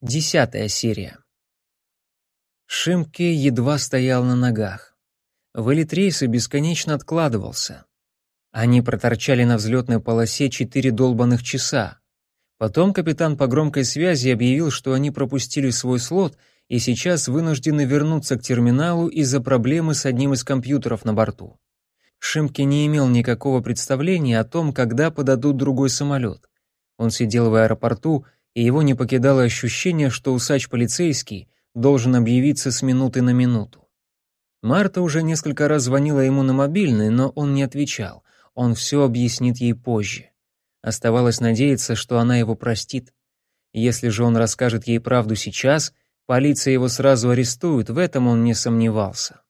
Десятая серия. Шимке едва стоял на ногах. Вылет рейса бесконечно откладывался. Они проторчали на взлетной полосе четыре долбанных часа. Потом капитан по громкой связи объявил, что они пропустили свой слот и сейчас вынуждены вернуться к терминалу из-за проблемы с одним из компьютеров на борту. Шимке не имел никакого представления о том, когда подадут другой самолет. Он сидел в аэропорту и его не покидало ощущение, что усач-полицейский должен объявиться с минуты на минуту. Марта уже несколько раз звонила ему на мобильный, но он не отвечал. Он все объяснит ей позже. Оставалось надеяться, что она его простит. Если же он расскажет ей правду сейчас, полиция его сразу арестует, в этом он не сомневался.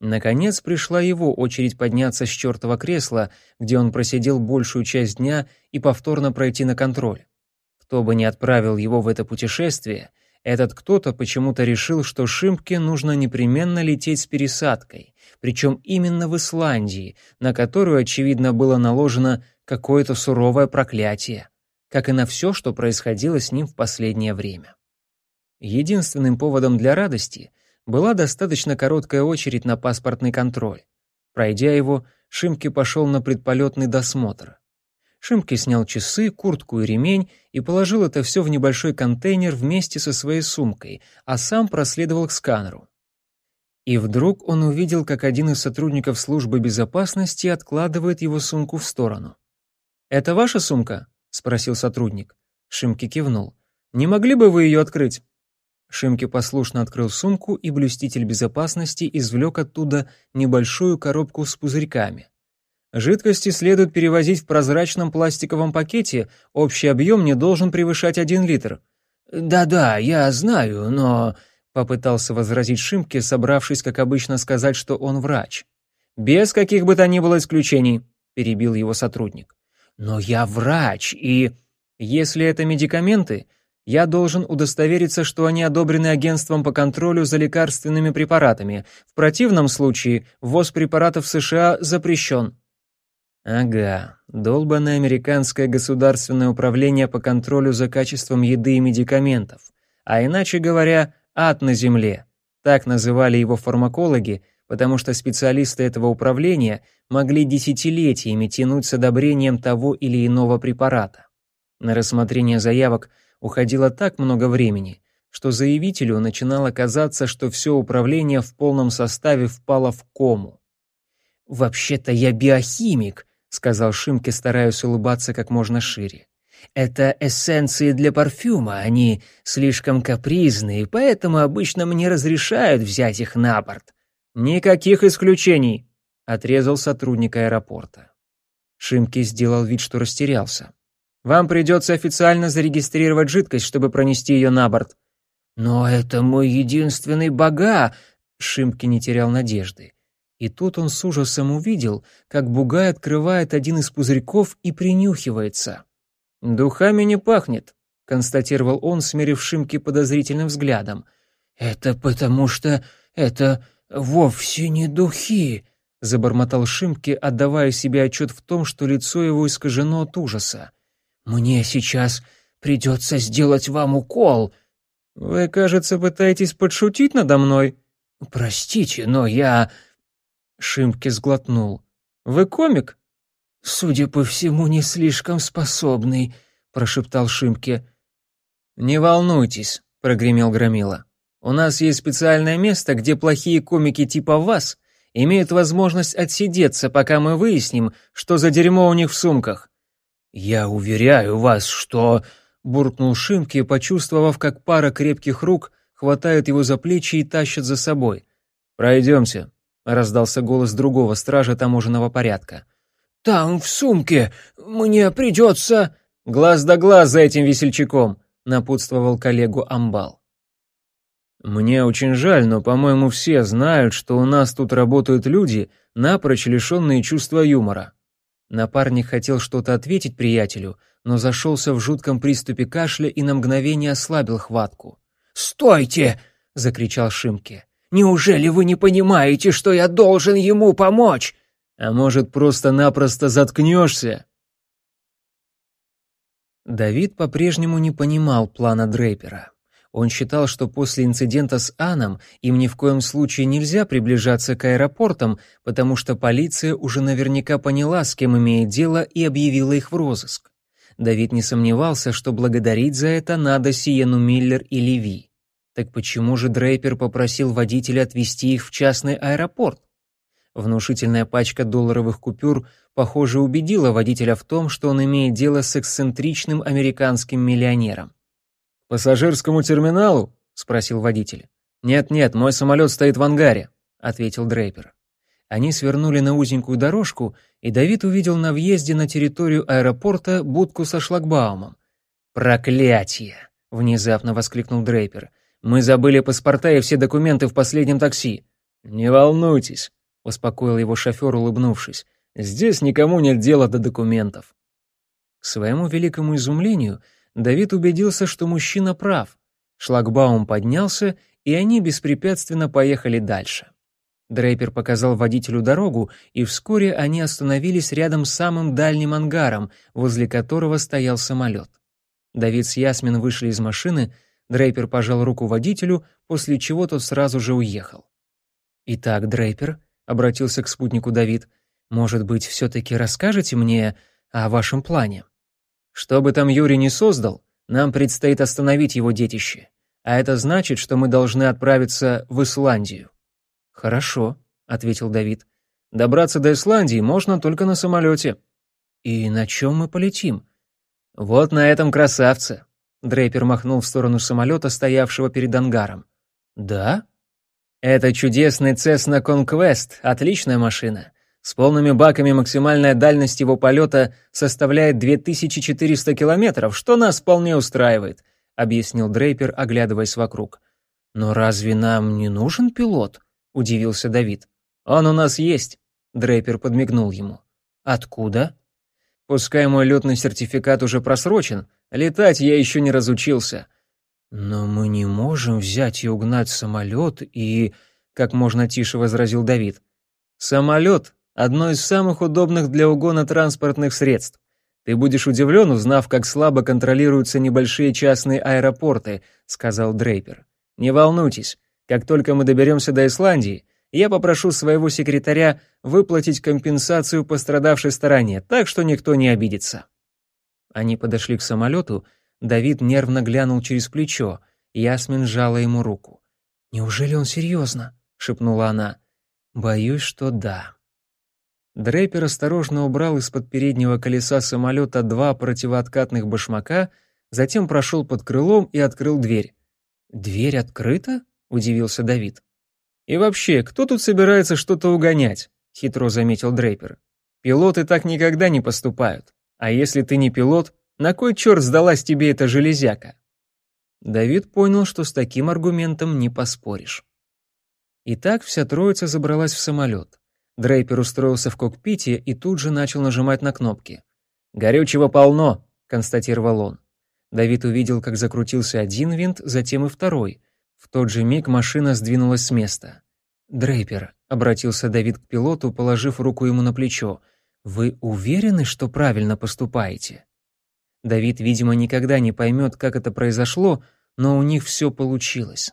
Наконец пришла его очередь подняться с чертова кресла, где он просидел большую часть дня, и повторно пройти на контроль. Кто бы ни отправил его в это путешествие, этот кто-то почему-то решил, что Шимпке нужно непременно лететь с пересадкой, причем именно в Исландии, на которую, очевидно, было наложено какое-то суровое проклятие, как и на все, что происходило с ним в последнее время. Единственным поводом для радости была достаточно короткая очередь на паспортный контроль. Пройдя его, Шимке пошел на предполетный досмотр. Шимки снял часы, куртку и ремень и положил это все в небольшой контейнер вместе со своей сумкой, а сам проследовал к сканеру. И вдруг он увидел, как один из сотрудников службы безопасности откладывает его сумку в сторону. «Это ваша сумка?» — спросил сотрудник. Шимки кивнул. «Не могли бы вы ее открыть?» Шимки послушно открыл сумку, и блюститель безопасности извлек оттуда небольшую коробку с пузырьками. Жидкости следует перевозить в прозрачном пластиковом пакете, общий объем не должен превышать один литр. «Да-да, я знаю, но...» — попытался возразить Шимке, собравшись, как обычно, сказать, что он врач. «Без каких бы то ни было исключений», — перебил его сотрудник. «Но я врач, и...» «Если это медикаменты, я должен удостовериться, что они одобрены агентством по контролю за лекарственными препаратами. В противном случае ввоз препаратов в США запрещен». Ага, долбанное американское государственное управление по контролю за качеством еды и медикаментов, а иначе говоря, ад на земле. Так называли его фармакологи, потому что специалисты этого управления могли десятилетиями тянуть с одобрением того или иного препарата. На рассмотрение заявок уходило так много времени, что заявителю начинало казаться, что все управление в полном составе впало в кому. «Вообще-то я биохимик», сказал Шимке, стараясь улыбаться как можно шире. Это эссенции для парфюма, они слишком капризные, поэтому обычно мне разрешают взять их на борт. Никаких исключений, отрезал сотрудник аэропорта. Шимки сделал вид, что растерялся. Вам придется официально зарегистрировать жидкость, чтобы пронести ее на борт. Но это мой единственный бага, Шимки не терял надежды. И тут он с ужасом увидел, как Бугай открывает один из пузырьков и принюхивается. «Духами не пахнет», — констатировал он, смерив Шимки подозрительным взглядом. «Это потому что это вовсе не духи», — забормотал Шимки, отдавая себе отчет в том, что лицо его искажено от ужаса. «Мне сейчас придется сделать вам укол». «Вы, кажется, пытаетесь подшутить надо мной?» «Простите, но я...» Шимки сглотнул. «Вы комик?» «Судя по всему, не слишком способный», — прошептал Шимке. «Не волнуйтесь», — прогремел Громила. «У нас есть специальное место, где плохие комики типа вас имеют возможность отсидеться, пока мы выясним, что за дерьмо у них в сумках». «Я уверяю вас, что...» — буркнул Шимки, почувствовав, как пара крепких рук хватает его за плечи и тащат за собой. «Пройдемте», раздался голос другого стража таможенного порядка. «Там, в сумке, мне придется...» «Глаз да глаз за этим весельчаком», — напутствовал коллегу Амбал. «Мне очень жаль, но, по-моему, все знают, что у нас тут работают люди, напрочь лишенные чувства юмора». Напарник хотел что-то ответить приятелю, но зашелся в жутком приступе кашля и на мгновение ослабил хватку. «Стойте!» — закричал Шимке. Неужели вы не понимаете, что я должен ему помочь? А может, просто-напросто заткнешься?» Давид по-прежнему не понимал плана Дрейпера. Он считал, что после инцидента с Аном им ни в коем случае нельзя приближаться к аэропортам, потому что полиция уже наверняка поняла, с кем имеет дело, и объявила их в розыск. Давид не сомневался, что благодарить за это надо Сиену Миллер и Леви. Так почему же Дрейпер попросил водителя отвезти их в частный аэропорт? Внушительная пачка долларовых купюр, похоже, убедила водителя в том, что он имеет дело с эксцентричным американским миллионером. «Пассажирскому терминалу?» — спросил водитель. «Нет-нет, мой самолет стоит в ангаре», — ответил Дрейпер. Они свернули на узенькую дорожку, и Давид увидел на въезде на территорию аэропорта будку со шлагбаумом. «Проклятие!» — внезапно воскликнул Дрейпер. «Мы забыли паспорта и все документы в последнем такси». «Не волнуйтесь», — успокоил его шофер, улыбнувшись. «Здесь никому нет дела до документов». К своему великому изумлению — Давид убедился, что мужчина прав. Шлагбаум поднялся, и они беспрепятственно поехали дальше. Дрейпер показал водителю дорогу, и вскоре они остановились рядом с самым дальним ангаром, возле которого стоял самолет. Давид с Ясмин вышли из машины, Дрейпер пожал руку водителю, после чего тот сразу же уехал. «Итак, Дрейпер», — обратился к спутнику Давид, — «может быть, все-таки расскажете мне о вашем плане?» Что бы там Юрий не создал, нам предстоит остановить его детище. А это значит, что мы должны отправиться в Исландию. Хорошо, ответил Давид. Добраться до Исландии можно только на самолете. И на чем мы полетим? Вот на этом красавце. Дрейпер махнул в сторону самолета, стоявшего перед ангаром. Да? Это чудесный Cessna Conquest, отличная машина. С полными баками максимальная дальность его полета составляет 2400 километров, что нас вполне устраивает», — объяснил Дрейпер, оглядываясь вокруг. «Но разве нам не нужен пилот?» — удивился Давид. «Он у нас есть», — Дрейпер подмигнул ему. «Откуда?» «Пускай мой летный сертификат уже просрочен, летать я еще не разучился». «Но мы не можем взять и угнать самолет и...» — как можно тише возразил Давид. «Самолет одно из самых удобных для угона транспортных средств. Ты будешь удивлен, узнав, как слабо контролируются небольшие частные аэропорты», — сказал Дрейпер. «Не волнуйтесь, как только мы доберемся до Исландии, я попрошу своего секретаря выплатить компенсацию пострадавшей стороне, так что никто не обидится». Они подошли к самолету, Давид нервно глянул через плечо, Ясмин сжала ему руку. «Неужели он серьезно?» — шепнула она. «Боюсь, что да». Дрейпер осторожно убрал из-под переднего колеса самолета два противооткатных башмака, затем прошел под крылом и открыл дверь. «Дверь открыта?» — удивился Давид. «И вообще, кто тут собирается что-то угонять?» — хитро заметил Дрейпер. «Пилоты так никогда не поступают. А если ты не пилот, на кой черт сдалась тебе эта железяка?» Давид понял, что с таким аргументом не поспоришь. Итак, вся троица забралась в самолет. Дрейпер устроился в кокпите и тут же начал нажимать на кнопки. «Горючего полно», — констатировал он. Давид увидел, как закрутился один винт, затем и второй. В тот же миг машина сдвинулась с места. «Дрейпер», — обратился Давид к пилоту, положив руку ему на плечо, — «вы уверены, что правильно поступаете?» Давид, видимо, никогда не поймет, как это произошло, но у них все получилось.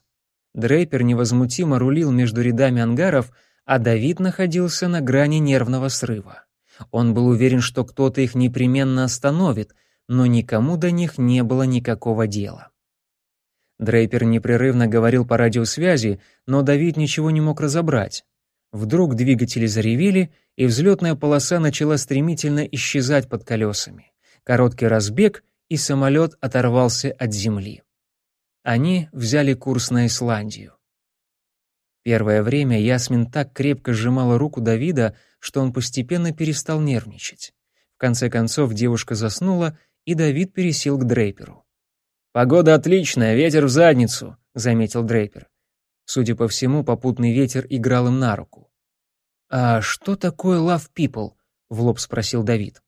Дрейпер невозмутимо рулил между рядами ангаров, а Давид находился на грани нервного срыва. Он был уверен, что кто-то их непременно остановит, но никому до них не было никакого дела. Дрейпер непрерывно говорил по радиосвязи, но Давид ничего не мог разобрать. Вдруг двигатели заревели, и взлетная полоса начала стремительно исчезать под колесами. Короткий разбег, и самолет оторвался от земли. Они взяли курс на Исландию. Первое время Ясмин так крепко сжимала руку Давида, что он постепенно перестал нервничать. В конце концов девушка заснула, и Давид пересел к Дрейперу. «Погода отличная, ветер в задницу», — заметил Дрейпер. Судя по всему, попутный ветер играл им на руку. «А что такое love people?» — в лоб спросил Давид.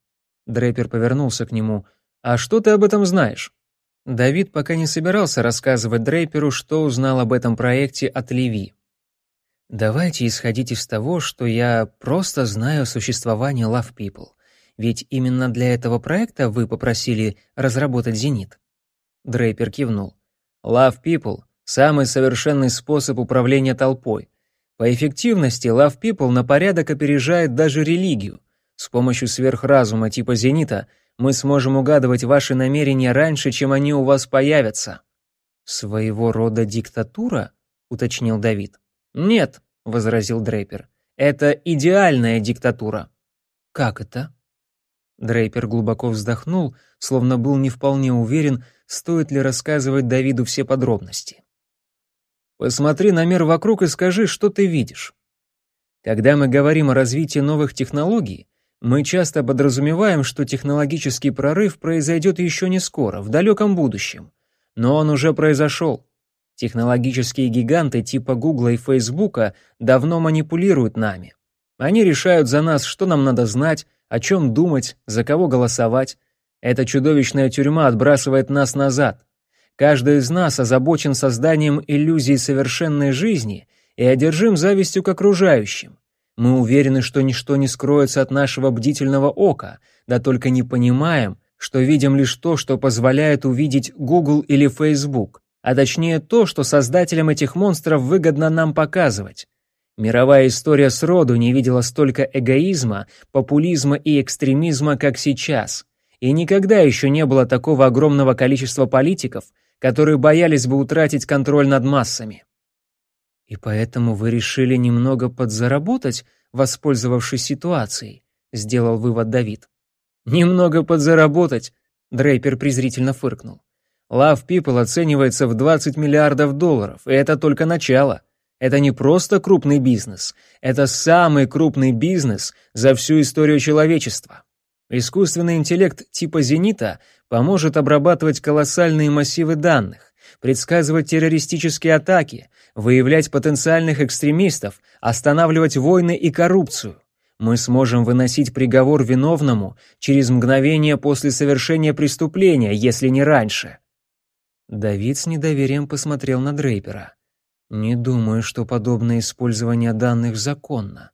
Дрейпер повернулся к нему. «А что ты об этом знаешь?» Давид пока не собирался рассказывать Дрейперу, что узнал об этом проекте от Леви. Давайте исходить из того, что я просто знаю существование Love People. Ведь именно для этого проекта вы попросили разработать «Зенит». Дрейпер кивнул. Love People — самый совершенный способ управления толпой. По эффективности Love People на порядок опережает даже религию. С помощью сверхразума типа «Зенита» мы сможем угадывать ваши намерения раньше, чем они у вас появятся». «Своего рода диктатура?» — уточнил Давид. «Нет», — возразил Дрейпер. «Это идеальная диктатура». «Как это?» Дрейпер глубоко вздохнул, словно был не вполне уверен, стоит ли рассказывать Давиду все подробности. «Посмотри на мир вокруг и скажи, что ты видишь. Когда мы говорим о развитии новых технологий, мы часто подразумеваем, что технологический прорыв произойдет еще не скоро, в далеком будущем. Но он уже произошел. Технологические гиганты типа Гугла и Фейсбука давно манипулируют нами. Они решают за нас, что нам надо знать, о чем думать, за кого голосовать. Эта чудовищная тюрьма отбрасывает нас назад. Каждый из нас озабочен созданием иллюзии совершенной жизни и одержим завистью к окружающим. Мы уверены, что ничто не скроется от нашего бдительного ока, да только не понимаем, что видим лишь то, что позволяет увидеть Google или Facebook, а точнее то, что создателям этих монстров выгодно нам показывать. Мировая история сроду не видела столько эгоизма, популизма и экстремизма, как сейчас. И никогда еще не было такого огромного количества политиков, которые боялись бы утратить контроль над массами. «И поэтому вы решили немного подзаработать, воспользовавшись ситуацией», — сделал вывод Давид. «Немного подзаработать», — Дрейпер презрительно фыркнул. «Love People оценивается в 20 миллиардов долларов, и это только начало. Это не просто крупный бизнес, это самый крупный бизнес за всю историю человечества. Искусственный интеллект типа «Зенита» поможет обрабатывать колоссальные массивы данных, предсказывать террористические атаки, выявлять потенциальных экстремистов, останавливать войны и коррупцию. Мы сможем выносить приговор виновному через мгновение после совершения преступления, если не раньше. Давид с недоверием посмотрел на Дрейпера. Не думаю, что подобное использование данных законно.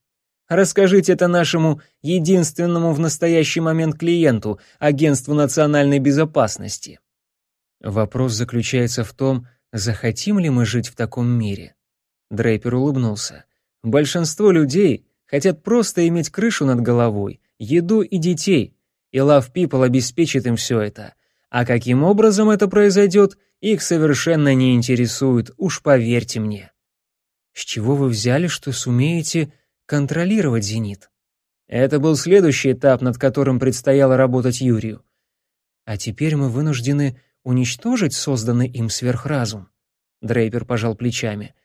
Расскажите это нашему единственному в настоящий момент клиенту, Агентству национальной безопасности. Вопрос заключается в том, захотим ли мы жить в таком мире. Дрейпер улыбнулся. Большинство людей хотят просто иметь крышу над головой, еду и детей, и Love People обеспечит им все это. А каким образом это произойдет, их совершенно не интересует, уж поверьте мне. С чего вы взяли, что сумеете контролировать «Зенит»? Это был следующий этап, над которым предстояло работать Юрию. А теперь мы вынуждены уничтожить созданный им сверхразум. Дрейпер пожал плечами.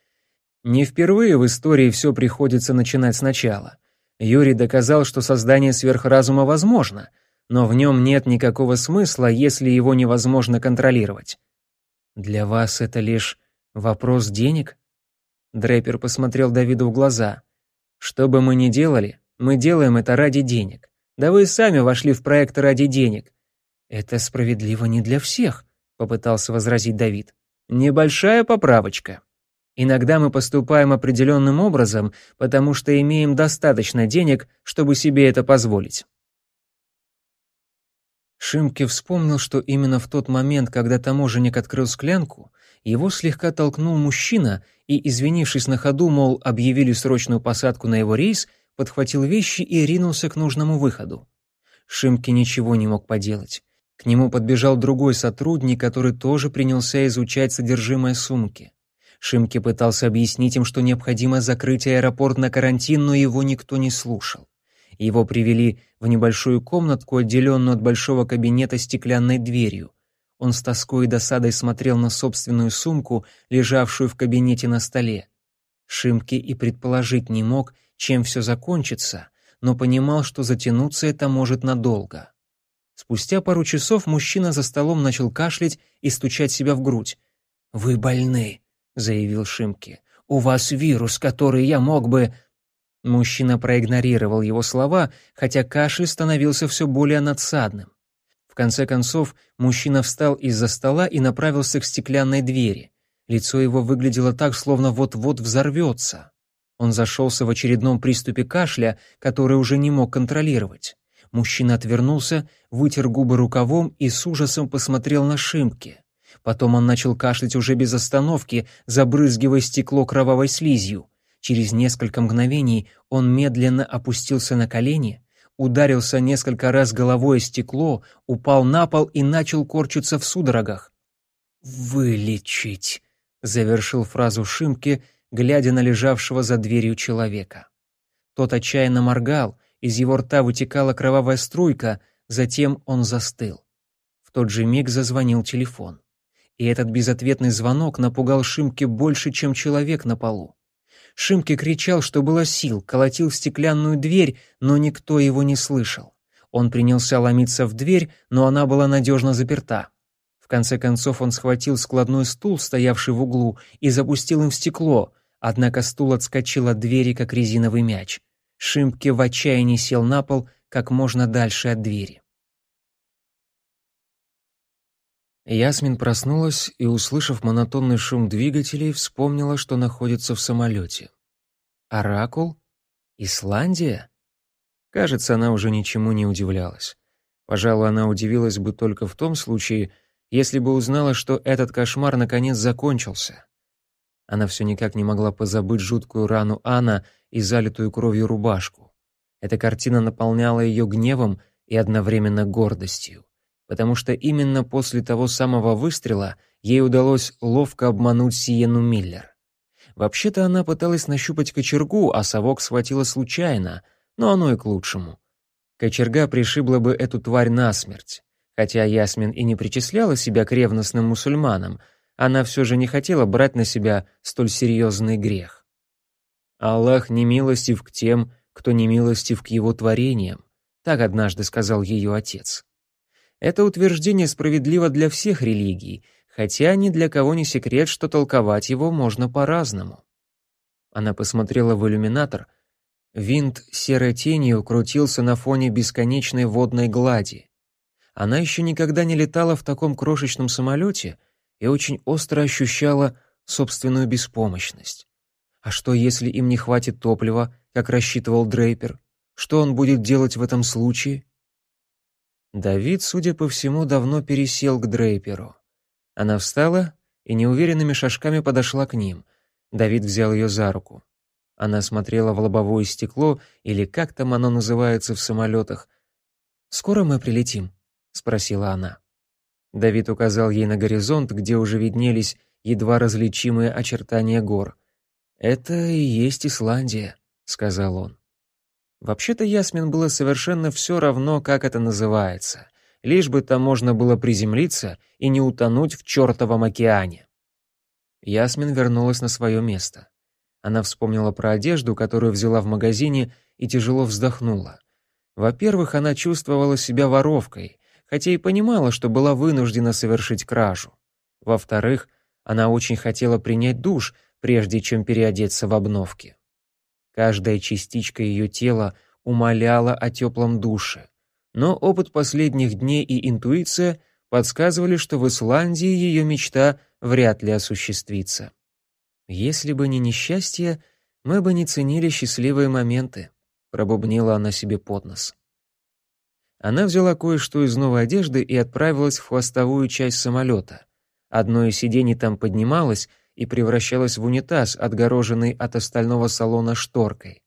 Не впервые в истории все приходится начинать сначала. Юрий доказал, что создание сверхразума возможно — но в нем нет никакого смысла, если его невозможно контролировать. Для вас это лишь вопрос денег? Дрейпер посмотрел Давиду в глаза. Что бы мы ни делали, мы делаем это ради денег. Да вы сами вошли в проект ради денег. Это справедливо не для всех, попытался возразить Давид. Небольшая поправочка. Иногда мы поступаем определенным образом, потому что имеем достаточно денег, чтобы себе это позволить. Шимке вспомнил, что именно в тот момент, когда таможенник открыл склянку, его слегка толкнул мужчина и, извинившись на ходу, мол, объявили срочную посадку на его рейс, подхватил вещи и ринулся к нужному выходу. Шимке ничего не мог поделать. К нему подбежал другой сотрудник, который тоже принялся изучать содержимое сумки. Шимке пытался объяснить им, что необходимо закрыть аэропорт на карантин, но его никто не слушал. Его привели в небольшую комнатку, отделенную от большого кабинета стеклянной дверью. Он с тоской и досадой смотрел на собственную сумку, лежавшую в кабинете на столе. Шимки и предположить не мог, чем все закончится, но понимал, что затянуться это может надолго. Спустя пару часов мужчина за столом начал кашлять и стучать себя в грудь. «Вы больны», — заявил Шимки. «У вас вирус, который я мог бы...» Мужчина проигнорировал его слова, хотя кашель становился все более надсадным. Конце концов, мужчина встал из-за стола и направился к стеклянной двери. Лицо его выглядело так, словно вот-вот взорвется. Он зашелся в очередном приступе кашля, который уже не мог контролировать. Мужчина отвернулся, вытер губы рукавом и с ужасом посмотрел на Шимки. Потом он начал кашлять уже без остановки, забрызгивая стекло кровавой слизью. Через несколько мгновений он медленно опустился на колени, ударился несколько раз головой о стекло, упал на пол и начал корчиться в судорогах. «Вылечить», — завершил фразу Шимки, глядя на лежавшего за дверью человека. Тот отчаянно моргал, из его рта вытекала кровавая струйка, затем он застыл. В тот же миг зазвонил телефон. И этот безответный звонок напугал Шимки больше, чем человек на полу. Шимки кричал, что было сил, колотил в стеклянную дверь, но никто его не слышал. Он принялся ломиться в дверь, но она была надежно заперта. В конце концов он схватил складной стул, стоявший в углу, и запустил им в стекло, однако стул отскочил от двери, как резиновый мяч. Шимке в отчаянии сел на пол как можно дальше от двери. Ясмин проснулась и, услышав монотонный шум двигателей, вспомнила, что находится в самолете. Оракул? Исландия? Кажется, она уже ничему не удивлялась. Пожалуй, она удивилась бы только в том случае, если бы узнала, что этот кошмар наконец закончился. Она все никак не могла позабыть жуткую рану Анна и залитую кровью рубашку. Эта картина наполняла ее гневом и одновременно гордостью потому что именно после того самого выстрела ей удалось ловко обмануть Сиену Миллер. Вообще-то она пыталась нащупать кочергу, а совок схватила случайно, но оно и к лучшему. Кочерга пришибла бы эту тварь насмерть. Хотя Ясмин и не причисляла себя к ревностным мусульманам, она все же не хотела брать на себя столь серьезный грех. «Аллах не милостив к тем, кто не милостив к его творениям», так однажды сказал ее отец. Это утверждение справедливо для всех религий, хотя ни для кого не секрет, что толковать его можно по-разному. Она посмотрела в иллюминатор. Винт серой тенью крутился на фоне бесконечной водной глади. Она еще никогда не летала в таком крошечном самолете и очень остро ощущала собственную беспомощность. А что, если им не хватит топлива, как рассчитывал Дрейпер? Что он будет делать в этом случае? Давид, судя по всему, давно пересел к Дрейперу. Она встала и неуверенными шажками подошла к ним. Давид взял ее за руку. Она смотрела в лобовое стекло, или как там оно называется в самолетах. «Скоро мы прилетим?» — спросила она. Давид указал ей на горизонт, где уже виднелись едва различимые очертания гор. «Это и есть Исландия», — сказал он. Вообще-то Ясмин было совершенно все равно, как это называется, лишь бы там можно было приземлиться и не утонуть в чертовом океане. Ясмин вернулась на свое место. Она вспомнила про одежду, которую взяла в магазине, и тяжело вздохнула. Во-первых, она чувствовала себя воровкой, хотя и понимала, что была вынуждена совершить кражу. Во-вторых, она очень хотела принять душ, прежде чем переодеться в обновки. Каждая частичка ее тела умоляла о теплом душе. Но опыт последних дней и интуиция подсказывали, что в Исландии ее мечта вряд ли осуществится. «Если бы не несчастье, мы бы не ценили счастливые моменты», — пробубнила она себе под нос. Она взяла кое-что из новой одежды и отправилась в хвостовую часть самолета. Одно из сидений там поднималось, и превращалась в унитаз, отгороженный от остального салона шторкой.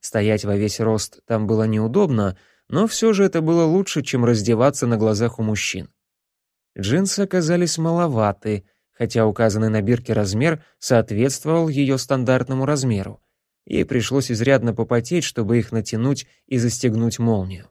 Стоять во весь рост там было неудобно, но все же это было лучше, чем раздеваться на глазах у мужчин. Джинсы оказались маловаты, хотя указанный на бирке размер соответствовал ее стандартному размеру. Ей пришлось изрядно попотеть, чтобы их натянуть и застегнуть молнию.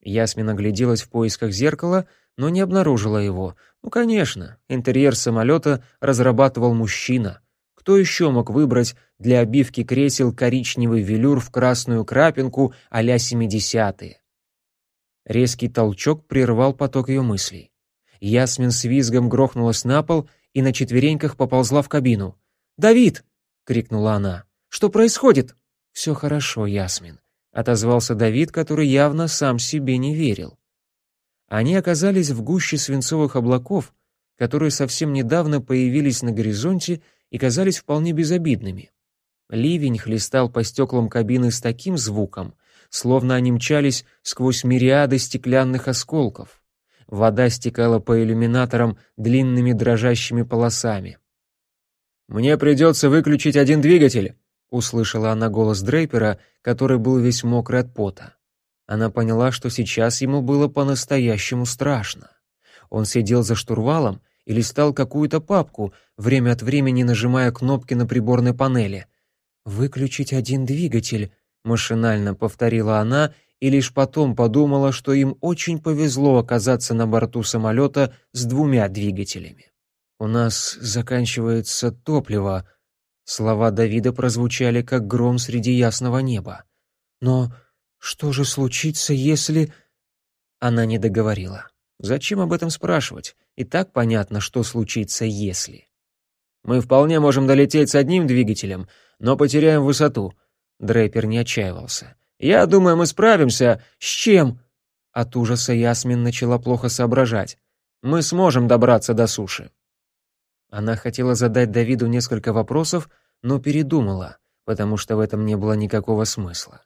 Ясмин огляделась в поисках зеркала, но не обнаружила его. Ну, конечно, интерьер самолета разрабатывал мужчина. Кто еще мог выбрать для обивки кресел коричневый велюр в красную крапинку а-ля 70-е? Резкий толчок прервал поток ее мыслей. Ясмин с визгом грохнулась на пол и на четвереньках поползла в кабину. «Давид!» — крикнула она. «Что происходит?» «Все хорошо, Ясмин», — отозвался Давид, который явно сам себе не верил. Они оказались в гуще свинцовых облаков, которые совсем недавно появились на горизонте и казались вполне безобидными. Ливень хлестал по стеклам кабины с таким звуком, словно они мчались сквозь мириады стеклянных осколков. Вода стекала по иллюминаторам длинными дрожащими полосами. «Мне придется выключить один двигатель», — услышала она голос Дрейпера, который был весь мокрый от пота. Она поняла, что сейчас ему было по-настоящему страшно. Он сидел за штурвалом и листал какую-то папку, время от времени нажимая кнопки на приборной панели. «Выключить один двигатель», — машинально повторила она и лишь потом подумала, что им очень повезло оказаться на борту самолета с двумя двигателями. «У нас заканчивается топливо», — слова Давида прозвучали как гром среди ясного неба. «Но что же случится, если...» Она не договорила. Зачем об этом спрашивать? И так понятно, что случится, если. Мы вполне можем долететь с одним двигателем, но потеряем высоту. Дрейпер не отчаивался. Я думаю, мы справимся. С чем? От ужаса Ясмин начала плохо соображать. Мы сможем добраться до суши. Она хотела задать Давиду несколько вопросов, но передумала, потому что в этом не было никакого смысла.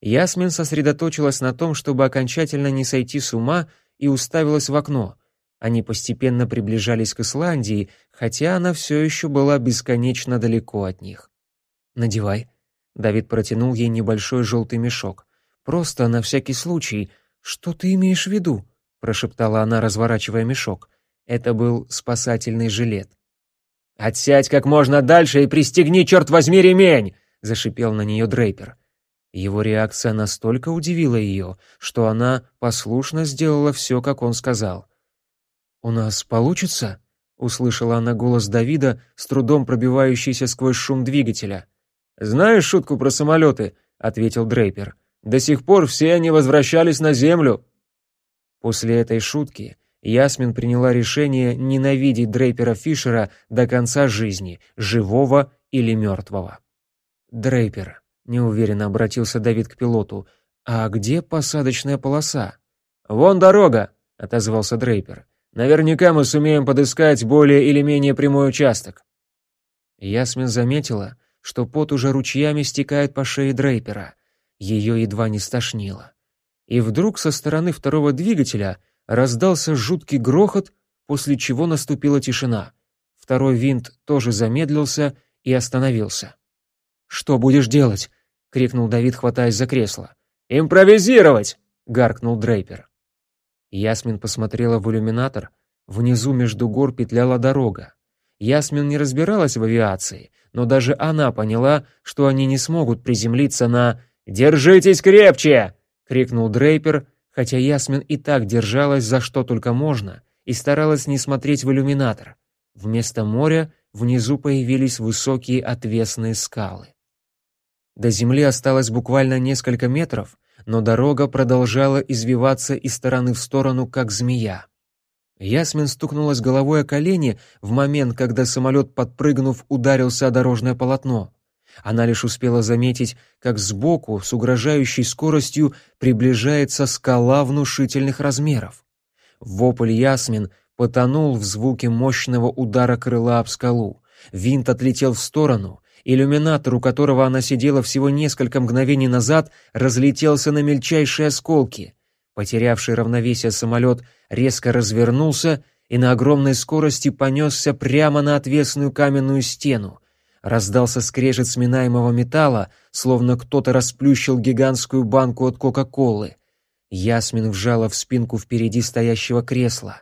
Ясмин сосредоточилась на том, чтобы окончательно не сойти с ума, и уставилась в окно. Они постепенно приближались к Исландии, хотя она все еще была бесконечно далеко от них. «Надевай». Давид протянул ей небольшой желтый мешок. «Просто на всякий случай. Что ты имеешь в виду?» прошептала она, разворачивая мешок. Это был спасательный жилет. «Отсядь как можно дальше и пристегни, черт возьми, ремень!» — зашипел на нее Дрейпер. Его реакция настолько удивила ее, что она послушно сделала все, как он сказал. «У нас получится?» — услышала она голос Давида, с трудом пробивающийся сквозь шум двигателя. «Знаешь шутку про самолеты?» — ответил Дрейпер. «До сих пор все они возвращались на Землю». После этой шутки Ясмин приняла решение ненавидеть Дрейпера Фишера до конца жизни, живого или мертвого. «Дрейпер, неуверенно обратился Давид к пилоту. А где посадочная полоса? Вон дорога, отозвался Дрейпер. Наверняка мы сумеем подыскать более или менее прямой участок. Ясмин заметила, что пот уже ручьями стекает по шее Дрейпера. Ее едва не стошнило. И вдруг со стороны второго двигателя раздался жуткий грохот, после чего наступила тишина. Второй винт тоже замедлился и остановился. «Что будешь делать?» — крикнул Давид, хватаясь за кресло. «Импровизировать!» — гаркнул Дрейпер. Ясмин посмотрела в иллюминатор. Внизу между гор петляла дорога. Ясмин не разбиралась в авиации, но даже она поняла, что они не смогут приземлиться на «Держитесь крепче!» — крикнул Дрейпер, хотя Ясмин и так держалась за что только можно и старалась не смотреть в иллюминатор. Вместо моря внизу появились высокие отвесные скалы. До земли осталось буквально несколько метров, но дорога продолжала извиваться из стороны в сторону, как змея. Ясмин стукнулась головой о колени в момент, когда самолет, подпрыгнув, ударился о дорожное полотно. Она лишь успела заметить, как сбоку, с угрожающей скоростью, приближается скала внушительных размеров. Вопль Ясмин потонул в звуке мощного удара крыла об скалу. Винт отлетел в сторону, Иллюминатор, у которого она сидела всего несколько мгновений назад, разлетелся на мельчайшие осколки. Потерявший равновесие самолет резко развернулся и на огромной скорости понесся прямо на отвесную каменную стену. Раздался скрежет сминаемого металла, словно кто-то расплющил гигантскую банку от Кока-Колы. Ясмин вжала в спинку впереди стоящего кресла.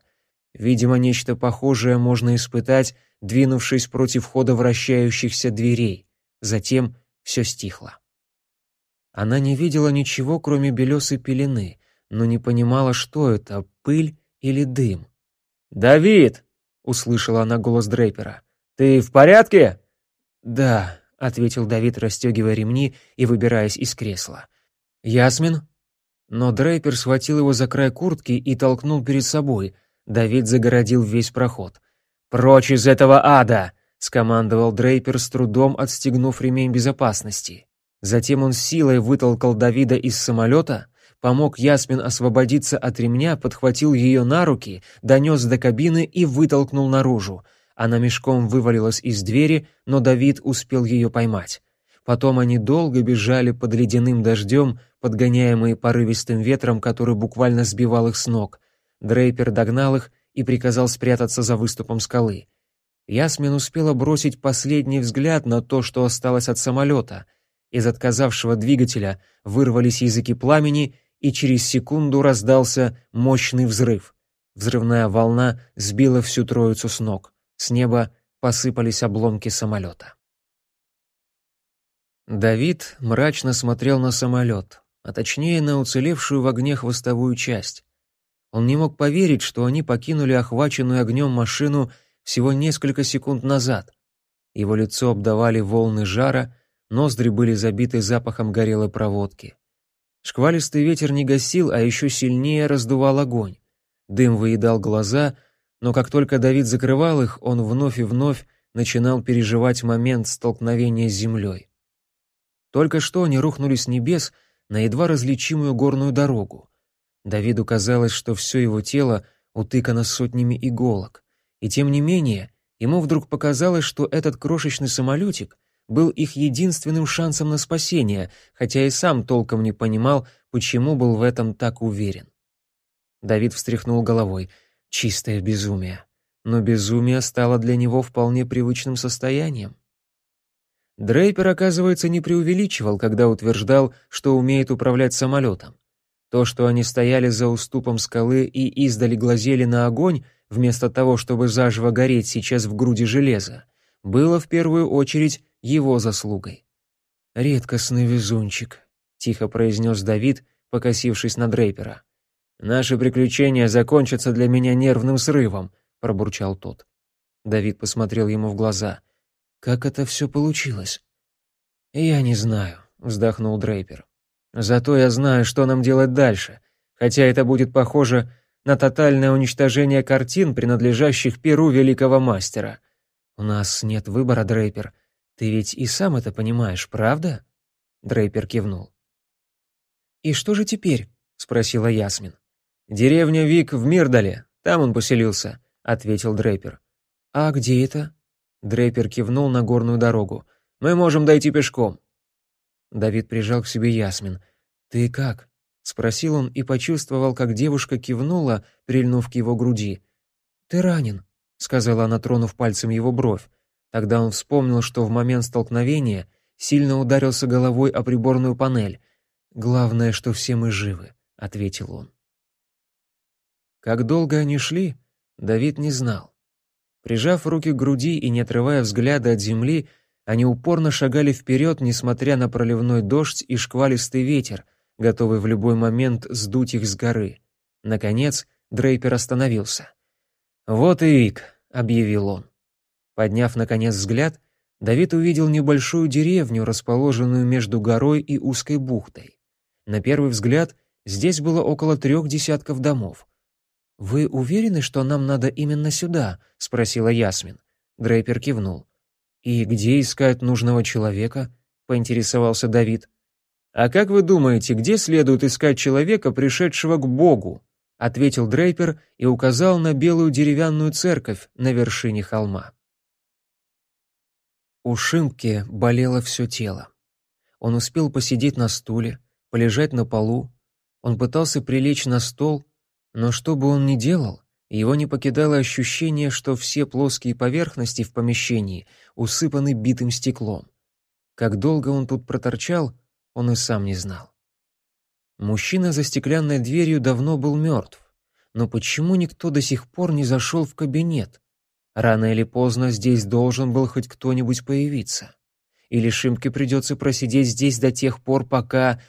Видимо, нечто похожее можно испытать, двинувшись против хода вращающихся дверей. Затем все стихло. Она не видела ничего, кроме белесой пелены, но не понимала, что это, пыль или дым. «Давид!» — услышала она голос Дрейпера. «Ты в порядке?» «Да», — ответил Давид, расстегивая ремни и выбираясь из кресла. «Ясмин?» Но Дрейпер схватил его за край куртки и толкнул перед собой. Давид загородил весь проход. «Прочь из этого ада!» — скомандовал Дрейпер с трудом отстегнув ремень безопасности. Затем он силой вытолкал Давида из самолета, помог Ясмин освободиться от ремня, подхватил ее на руки, донес до кабины и вытолкнул наружу. Она мешком вывалилась из двери, но Давид успел ее поймать. Потом они долго бежали под ледяным дождем, подгоняемые порывистым ветром, который буквально сбивал их с ног. Дрейпер догнал их и приказал спрятаться за выступом скалы. Ясмин успела бросить последний взгляд на то, что осталось от самолета. Из отказавшего двигателя вырвались языки пламени, и через секунду раздался мощный взрыв. Взрывная волна сбила всю троицу с ног. С неба посыпались обломки самолета. Давид мрачно смотрел на самолет, а точнее на уцелевшую в огне хвостовую часть. Он не мог поверить, что они покинули охваченную огнем машину всего несколько секунд назад. Его лицо обдавали волны жара, ноздри были забиты запахом горелой проводки. Шквалистый ветер не гасил, а еще сильнее раздувал огонь. Дым выедал глаза, но как только Давид закрывал их, он вновь и вновь начинал переживать момент столкновения с землей. Только что они рухнули с небес на едва различимую горную дорогу. Давиду казалось, что все его тело утыкано сотнями иголок. И тем не менее, ему вдруг показалось, что этот крошечный самолетик был их единственным шансом на спасение, хотя и сам толком не понимал, почему был в этом так уверен. Давид встряхнул головой. Чистое безумие. Но безумие стало для него вполне привычным состоянием. Дрейпер, оказывается, не преувеличивал, когда утверждал, что умеет управлять самолетом. То, что они стояли за уступом скалы и издали глазели на огонь, вместо того, чтобы заживо гореть сейчас в груди железа, было в первую очередь его заслугой. «Редкостный везунчик», — тихо произнес Давид, покосившись на Дрейпера. «Наши приключения закончатся для меня нервным срывом», — пробурчал тот. Давид посмотрел ему в глаза. Как это все получилось? Я не знаю, вздохнул Дрейпер. Зато я знаю, что нам делать дальше, хотя это будет похоже на тотальное уничтожение картин, принадлежащих перу великого мастера. У нас нет выбора, Дрейпер. Ты ведь и сам это понимаешь, правда? Дрейпер кивнул. И что же теперь? спросила Ясмин. Деревня Вик в Мирдале, там он поселился, ответил Дрейпер. А где это? Дрейпер кивнул на горную дорогу. «Мы можем дойти пешком». Давид прижал к себе Ясмин. «Ты как?» — спросил он и почувствовал, как девушка кивнула, прильнув к его груди. «Ты ранен», — сказала она, тронув пальцем его бровь. Тогда он вспомнил, что в момент столкновения сильно ударился головой о приборную панель. «Главное, что все мы живы», — ответил он. Как долго они шли, Давид не знал. Прижав руки к груди и не отрывая взгляда от земли, они упорно шагали вперед, несмотря на проливной дождь и шквалистый ветер, готовый в любой момент сдуть их с горы. Наконец, Дрейпер остановился. «Вот и Вик», — объявил он. Подняв, наконец, взгляд, Давид увидел небольшую деревню, расположенную между горой и узкой бухтой. На первый взгляд, здесь было около трех десятков домов. «Вы уверены, что нам надо именно сюда?» — спросила Ясмин. Дрейпер кивнул. «И где искать нужного человека?» — поинтересовался Давид. «А как вы думаете, где следует искать человека, пришедшего к Богу?» — ответил Дрейпер и указал на белую деревянную церковь на вершине холма. У Шимки болело все тело. Он успел посидеть на стуле, полежать на полу. Он пытался прилечь на стол, но что бы он ни делал, его не покидало ощущение, что все плоские поверхности в помещении усыпаны битым стеклом. Как долго он тут проторчал, он и сам не знал. Мужчина за стеклянной дверью давно был мертв. Но почему никто до сих пор не зашел в кабинет? Рано или поздно здесь должен был хоть кто-нибудь появиться. Или Шимке придется просидеть здесь до тех пор, пока...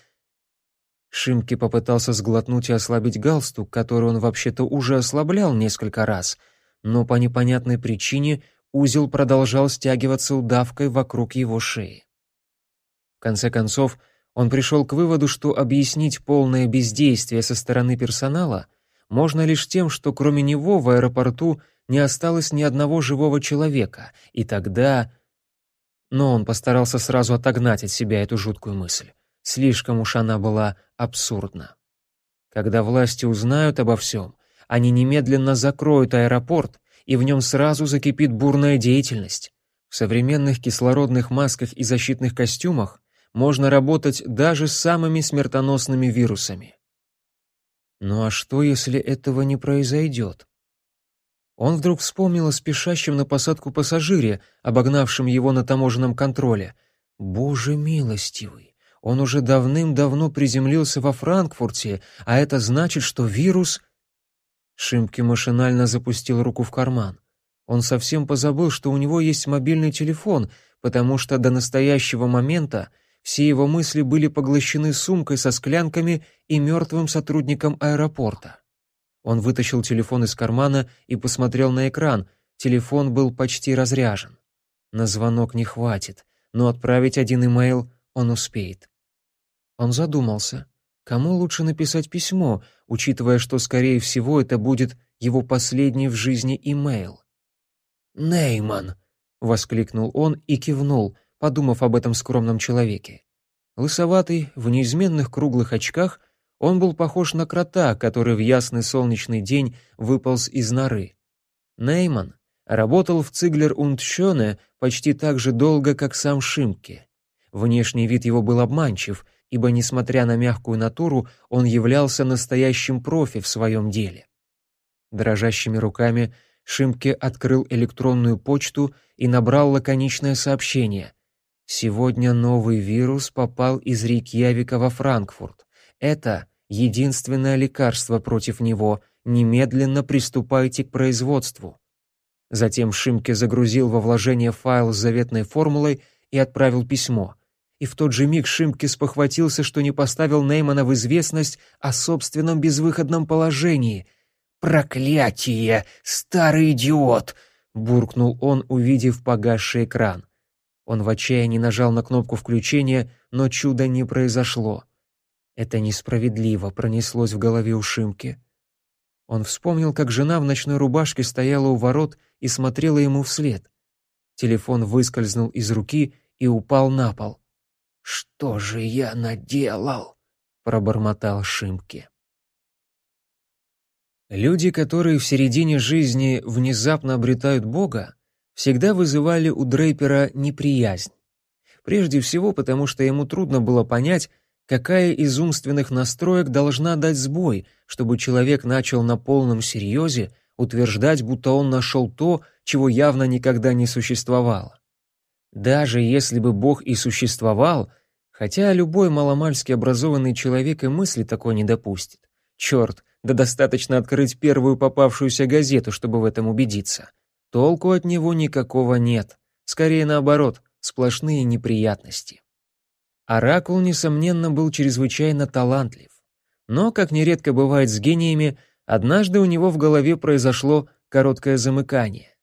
Шимки попытался сглотнуть и ослабить галстук, который он вообще-то уже ослаблял несколько раз, но по непонятной причине узел продолжал стягиваться удавкой вокруг его шеи. В конце концов, он пришел к выводу, что объяснить полное бездействие со стороны персонала можно лишь тем, что кроме него в аэропорту не осталось ни одного живого человека, и тогда... Но он постарался сразу отогнать от себя эту жуткую мысль. Слишком уж она была абсурдна. Когда власти узнают обо всем, они немедленно закроют аэропорт, и в нем сразу закипит бурная деятельность. В современных кислородных масках и защитных костюмах можно работать даже с самыми смертоносными вирусами. Ну а что, если этого не произойдет? Он вдруг вспомнил о спешащем на посадку пассажире, обогнавшем его на таможенном контроле. Боже милостивый! Он уже давным-давно приземлился во Франкфурте, а это значит, что вирус... Шимки машинально запустил руку в карман. Он совсем позабыл, что у него есть мобильный телефон, потому что до настоящего момента все его мысли были поглощены сумкой со склянками и мертвым сотрудником аэропорта. Он вытащил телефон из кармана и посмотрел на экран. Телефон был почти разряжен. На звонок не хватит, но отправить один имейл он успеет. Он задумался, кому лучше написать письмо, учитывая, что, скорее всего, это будет его последний в жизни имейл. «Нейман!» — воскликнул он и кивнул, подумав об этом скромном человеке. Лысоватый, в неизменных круглых очках, он был похож на крота, который в ясный солнечный день выполз из норы. Нейман работал в Циглер und Schöne почти так же долго, как сам Шимке. Внешний вид его был обманчив, ибо, несмотря на мягкую натуру, он являлся настоящим профи в своем деле. Дрожащими руками Шимке открыл электронную почту и набрал лаконичное сообщение. «Сегодня новый вирус попал из Рейкьявика во Франкфурт. Это единственное лекарство против него. Немедленно приступайте к производству». Затем Шимке загрузил во вложение файл с заветной формулой и отправил письмо. И в тот же миг Шимке спохватился, что не поставил Неймана в известность о собственном безвыходном положении. «Проклятие! Старый идиот!» — буркнул он, увидев погасший экран. Он в отчаянии нажал на кнопку включения, но чуда не произошло. Это несправедливо пронеслось в голове у Шимки. Он вспомнил, как жена в ночной рубашке стояла у ворот и смотрела ему вслед. Телефон выскользнул из руки и упал на пол. «Что же я наделал?» — пробормотал Шимки. Люди, которые в середине жизни внезапно обретают Бога, всегда вызывали у Дрейпера неприязнь. Прежде всего потому, что ему трудно было понять, Какая из умственных настроек должна дать сбой, чтобы человек начал на полном серьезе утверждать, будто он нашел то, чего явно никогда не существовало? Даже если бы Бог и существовал, хотя любой маломальски образованный человек и мысли такой не допустит. Черт, да достаточно открыть первую попавшуюся газету, чтобы в этом убедиться. Толку от него никакого нет. Скорее наоборот, сплошные неприятности. Оракул, несомненно, был чрезвычайно талантлив. Но, как нередко бывает с гениями, однажды у него в голове произошло короткое замыкание.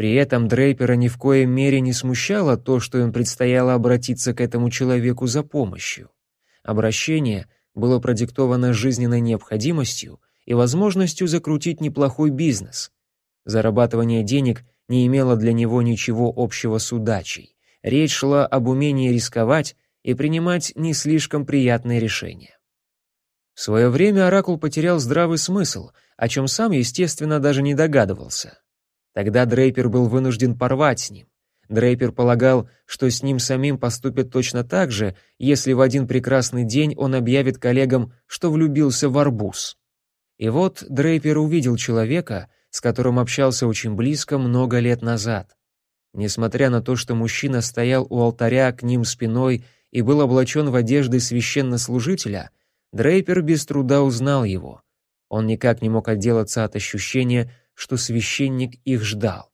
При этом Дрейпера ни в коем мере не смущало то, что им предстояло обратиться к этому человеку за помощью. Обращение было продиктовано жизненной необходимостью и возможностью закрутить неплохой бизнес. Зарабатывание денег не имело для него ничего общего с удачей. Речь шла об умении рисковать и принимать не слишком приятные решения. В свое время Оракул потерял здравый смысл, о чем сам, естественно, даже не догадывался. Тогда Дрейпер был вынужден порвать с ним. Дрейпер полагал, что с ним самим поступят точно так же, если в один прекрасный день он объявит коллегам, что влюбился в арбуз. И вот Дрейпер увидел человека, с которым общался очень близко много лет назад. Несмотря на то, что мужчина стоял у алтаря к ним спиной и был облачен в одежды священнослужителя, Дрейпер без труда узнал его. Он никак не мог отделаться от ощущения, что священник их ждал.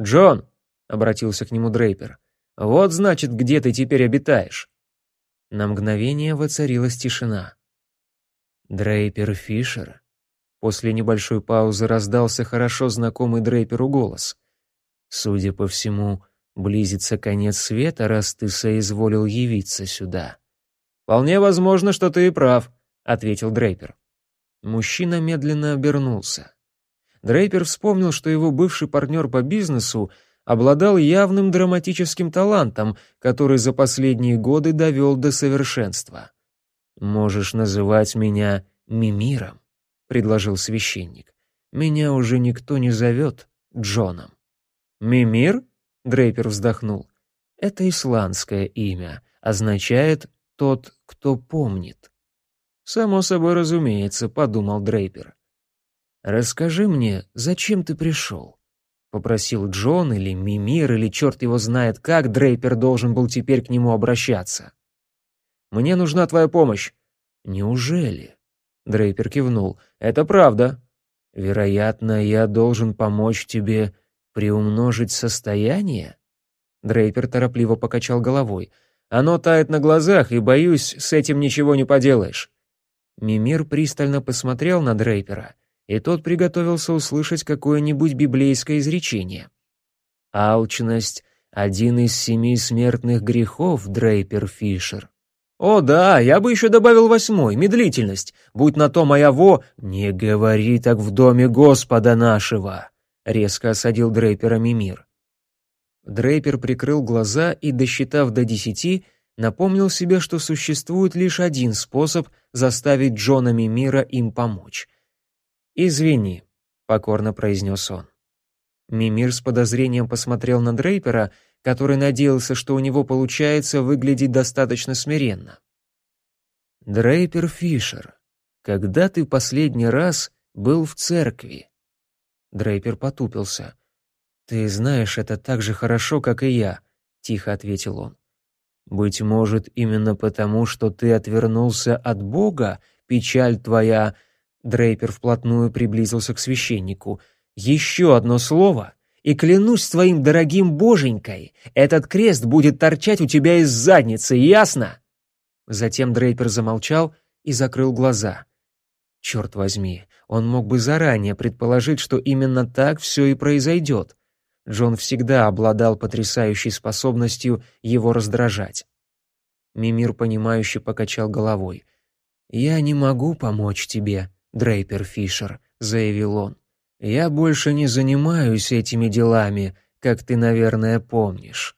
«Джон!» — обратился к нему Дрейпер. «Вот, значит, где ты теперь обитаешь?» На мгновение воцарилась тишина. «Дрейпер Фишер?» После небольшой паузы раздался хорошо знакомый Дрейперу голос. «Судя по всему, Близится конец света, раз ты соизволил явиться сюда. Вполне возможно, что ты и прав, ответил Дрейпер. Мужчина медленно обернулся. Дрейпер вспомнил, что его бывший партнер по бизнесу обладал явным драматическим талантом, который за последние годы довел до совершенства. «Можешь называть меня Мимиром», — предложил священник. «Меня уже никто не зовет Джоном». «Мимир?» Дрейпер вздохнул. Это исландское имя, означает «тот, кто помнит». «Само собой разумеется», — подумал Дрейпер. «Расскажи мне, зачем ты пришел?» — попросил Джон или Мимир, или черт его знает как Дрейпер должен был теперь к нему обращаться. «Мне нужна твоя помощь». «Неужели?» — Дрейпер кивнул. «Это правда. Вероятно, я должен помочь тебе приумножить состояние?» Дрейпер торопливо покачал головой. «Оно тает на глазах, и, боюсь, с этим ничего не поделаешь». Мимир пристально посмотрел на Дрейпера, и тот приготовился услышать какое-нибудь библейское изречение. «Алчность — один из семи смертных грехов, Дрейпер Фишер». «О да, я бы еще добавил восьмой, медлительность. Будь на то моя во...» «Не говори так в доме Господа нашего», — резко осадил Дрейпера Мимир. Дрейпер прикрыл глаза и, досчитав до десяти, напомнил себе, что существует лишь один способ заставить Джона Мимира им помочь. «Извини», — покорно произнес он. Мимир с подозрением посмотрел на Дрейпера, который надеялся, что у него получается выглядеть достаточно смиренно. «Дрейпер Фишер, когда ты последний раз был в церкви?» Дрейпер потупился. «Ты знаешь это так же хорошо, как и я», — тихо ответил он. «Быть может, именно потому, что ты отвернулся от Бога, печаль твоя...» Дрейпер вплотную приблизился к священнику. «Еще одно слово, и клянусь твоим дорогим боженькой, этот крест будет торчать у тебя из задницы, ясно?» Затем Дрейпер замолчал и закрыл глаза. Черт возьми, он мог бы заранее предположить, что именно так все и произойдет. Джон всегда обладал потрясающей способностью его раздражать. Мимир, понимающе покачал головой. «Я не могу помочь тебе, Дрейпер Фишер», — заявил он. «Я больше не занимаюсь этими делами, как ты, наверное, помнишь».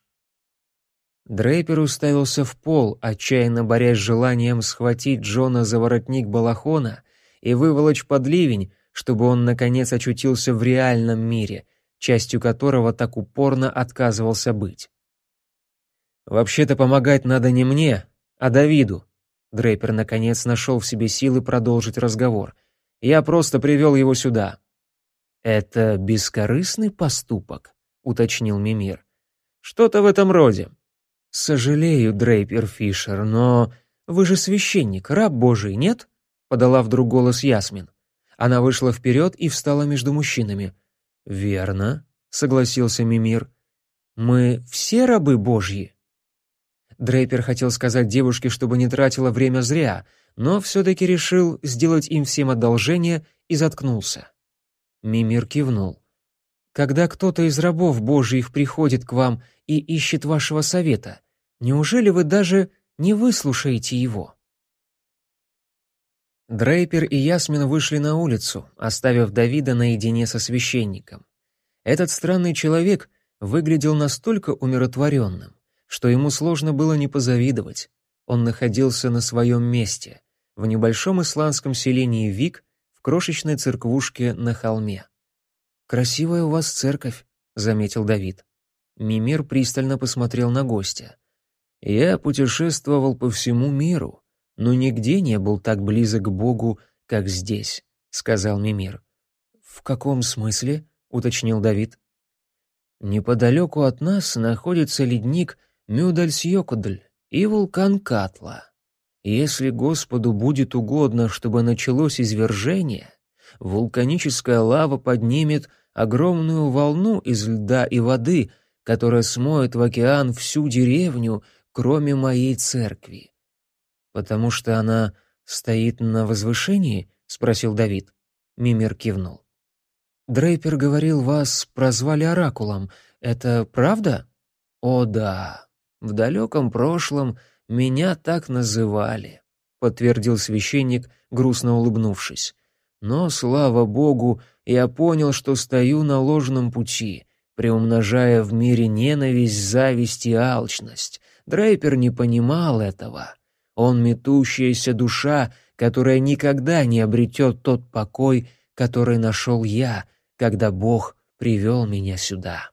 Дрейпер уставился в пол, отчаянно борясь с желанием схватить Джона за воротник балахона и выволочь под ливень, чтобы он, наконец, очутился в реальном мире, частью которого так упорно отказывался быть. «Вообще-то помогать надо не мне, а Давиду», Дрейпер, наконец, нашел в себе силы продолжить разговор. «Я просто привел его сюда». «Это бескорыстный поступок?» — уточнил Мимир. «Что-то в этом роде». «Сожалею, Дрейпер Фишер, но вы же священник, раб Божий, нет?» — подала вдруг голос Ясмин. Она вышла вперед и встала между мужчинами. «Верно», — согласился Мимир. «Мы все рабы Божьи?» Дрейпер хотел сказать девушке, чтобы не тратила время зря, но все-таки решил сделать им всем одолжение и заткнулся. Мимир кивнул. «Когда кто-то из рабов Божьих приходит к вам и ищет вашего совета, неужели вы даже не выслушаете его?» Дрейпер и Ясмин вышли на улицу, оставив Давида наедине со священником. Этот странный человек выглядел настолько умиротворенным, что ему сложно было не позавидовать. Он находился на своем месте, в небольшом исландском селении Вик, в крошечной церквушке на холме. «Красивая у вас церковь», — заметил Давид. Мимир пристально посмотрел на гостя. «Я путешествовал по всему миру, но нигде не был так близок к Богу, как здесь», — сказал Мимир. «В каком смысле?» — уточнил Давид. «Неподалеку от нас находится ледник Мюдальсьёкудль и вулкан Катла. Если Господу будет угодно, чтобы началось извержение, вулканическая лава поднимет огромную волну из льда и воды, которая смоет в океан всю деревню, кроме моей церкви. Потому что она стоит на возвышении? спросил Давид. Мимир кивнул. Дрейпер говорил, вас прозвали оракулом. Это правда? О да. В далеком прошлом «Меня так называли», — подтвердил священник, грустно улыбнувшись. «Но, слава Богу, я понял, что стою на ложном пути, приумножая в мире ненависть, зависть и алчность. Дрейпер не понимал этого. Он метущаяся душа, которая никогда не обретет тот покой, который нашел я, когда Бог привел меня сюда».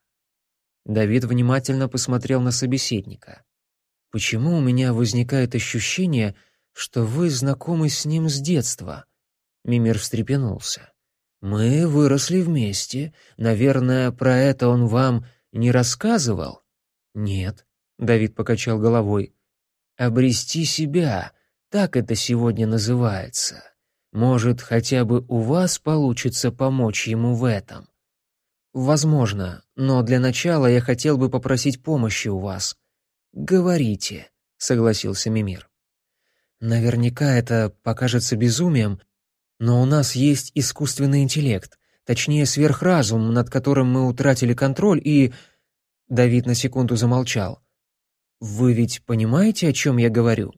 Давид внимательно посмотрел на собеседника. Почему у меня возникает ощущение, что вы знакомы с ним с детства». Мимир встрепенулся. «Мы выросли вместе. Наверное, про это он вам не рассказывал?» «Нет», — Давид покачал головой. «Обрести себя, так это сегодня называется. Может, хотя бы у вас получится помочь ему в этом?» «Возможно, но для начала я хотел бы попросить помощи у вас». «Говорите», — согласился Мимир. «Наверняка это покажется безумием, но у нас есть искусственный интеллект, точнее сверхразум, над которым мы утратили контроль и...» Давид на секунду замолчал. «Вы ведь понимаете, о чем я говорю?»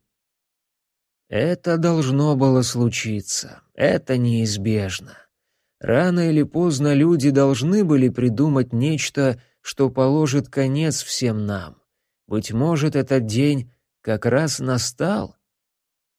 «Это должно было случиться. Это неизбежно. Рано или поздно люди должны были придумать нечто, что положит конец всем нам. Быть может, этот день как раз настал?»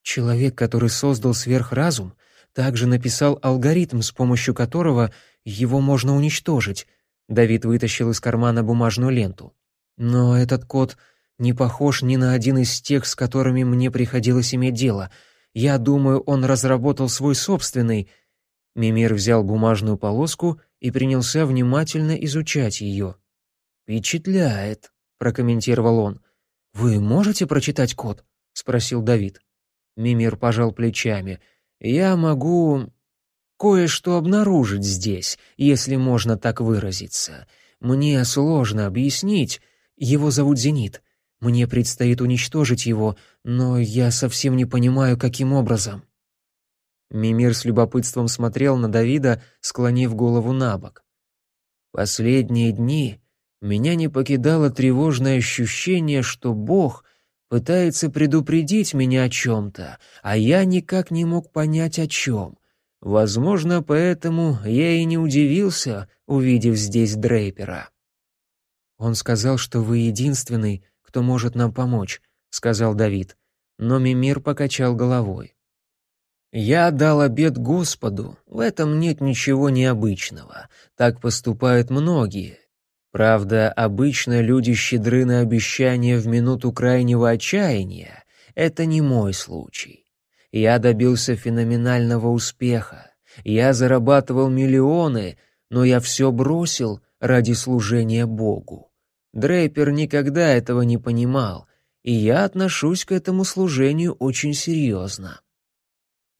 Человек, который создал сверхразум, также написал алгоритм, с помощью которого его можно уничтожить. Давид вытащил из кармана бумажную ленту. Но этот код не похож ни на один из тех, с которыми мне приходилось иметь дело. Я думаю, он разработал свой собственный. Мимир взял бумажную полоску и принялся внимательно изучать ее. «Впечатляет», — прокомментировал он. «Вы можете прочитать код?» — спросил Давид. Мимир пожал плечами. «Я могу кое-что обнаружить здесь, если можно так выразиться. Мне сложно объяснить. Его зовут Зенит. Мне предстоит уничтожить его, но я совсем не понимаю, каким образом». Мимир с любопытством смотрел на Давида, склонив голову на бок. «Последние дни меня не покидало тревожное ощущение, что Бог пытается предупредить меня о чем-то, а я никак не мог понять о чем. Возможно, поэтому я и не удивился, увидев здесь Дрейпера. «Он сказал, что вы единственный, кто может нам помочь», — сказал Давид, но Мимир покачал головой. «Я дал обед Господу, в этом нет ничего необычного, так поступают многие, Правда, обычно люди щедры на обещания в минуту крайнего отчаяния. Это не мой случай. Я добился феноменального успеха. Я зарабатывал миллионы, но я все бросил ради служения Богу. Дрейпер никогда этого не понимал, и я отношусь к этому служению очень серьезно.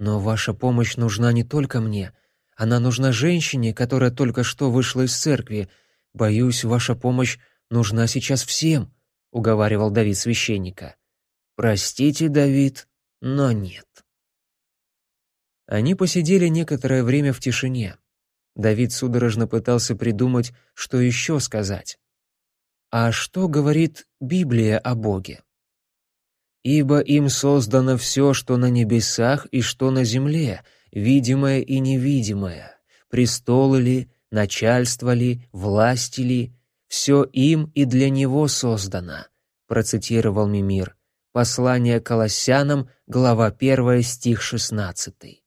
Но ваша помощь нужна не только мне. Она нужна женщине, которая только что вышла из церкви, «Боюсь, ваша помощь нужна сейчас всем», — уговаривал Давид священника. «Простите, Давид, но нет». Они посидели некоторое время в тишине. Давид судорожно пытался придумать, что еще сказать. «А что говорит Библия о Боге?» «Ибо им создано все, что на небесах и что на земле, видимое и невидимое, престолы ли, начальство ли, власти ли, все им и для него создано, процитировал Мимир. Послание Колоссянам, глава 1, стих 16.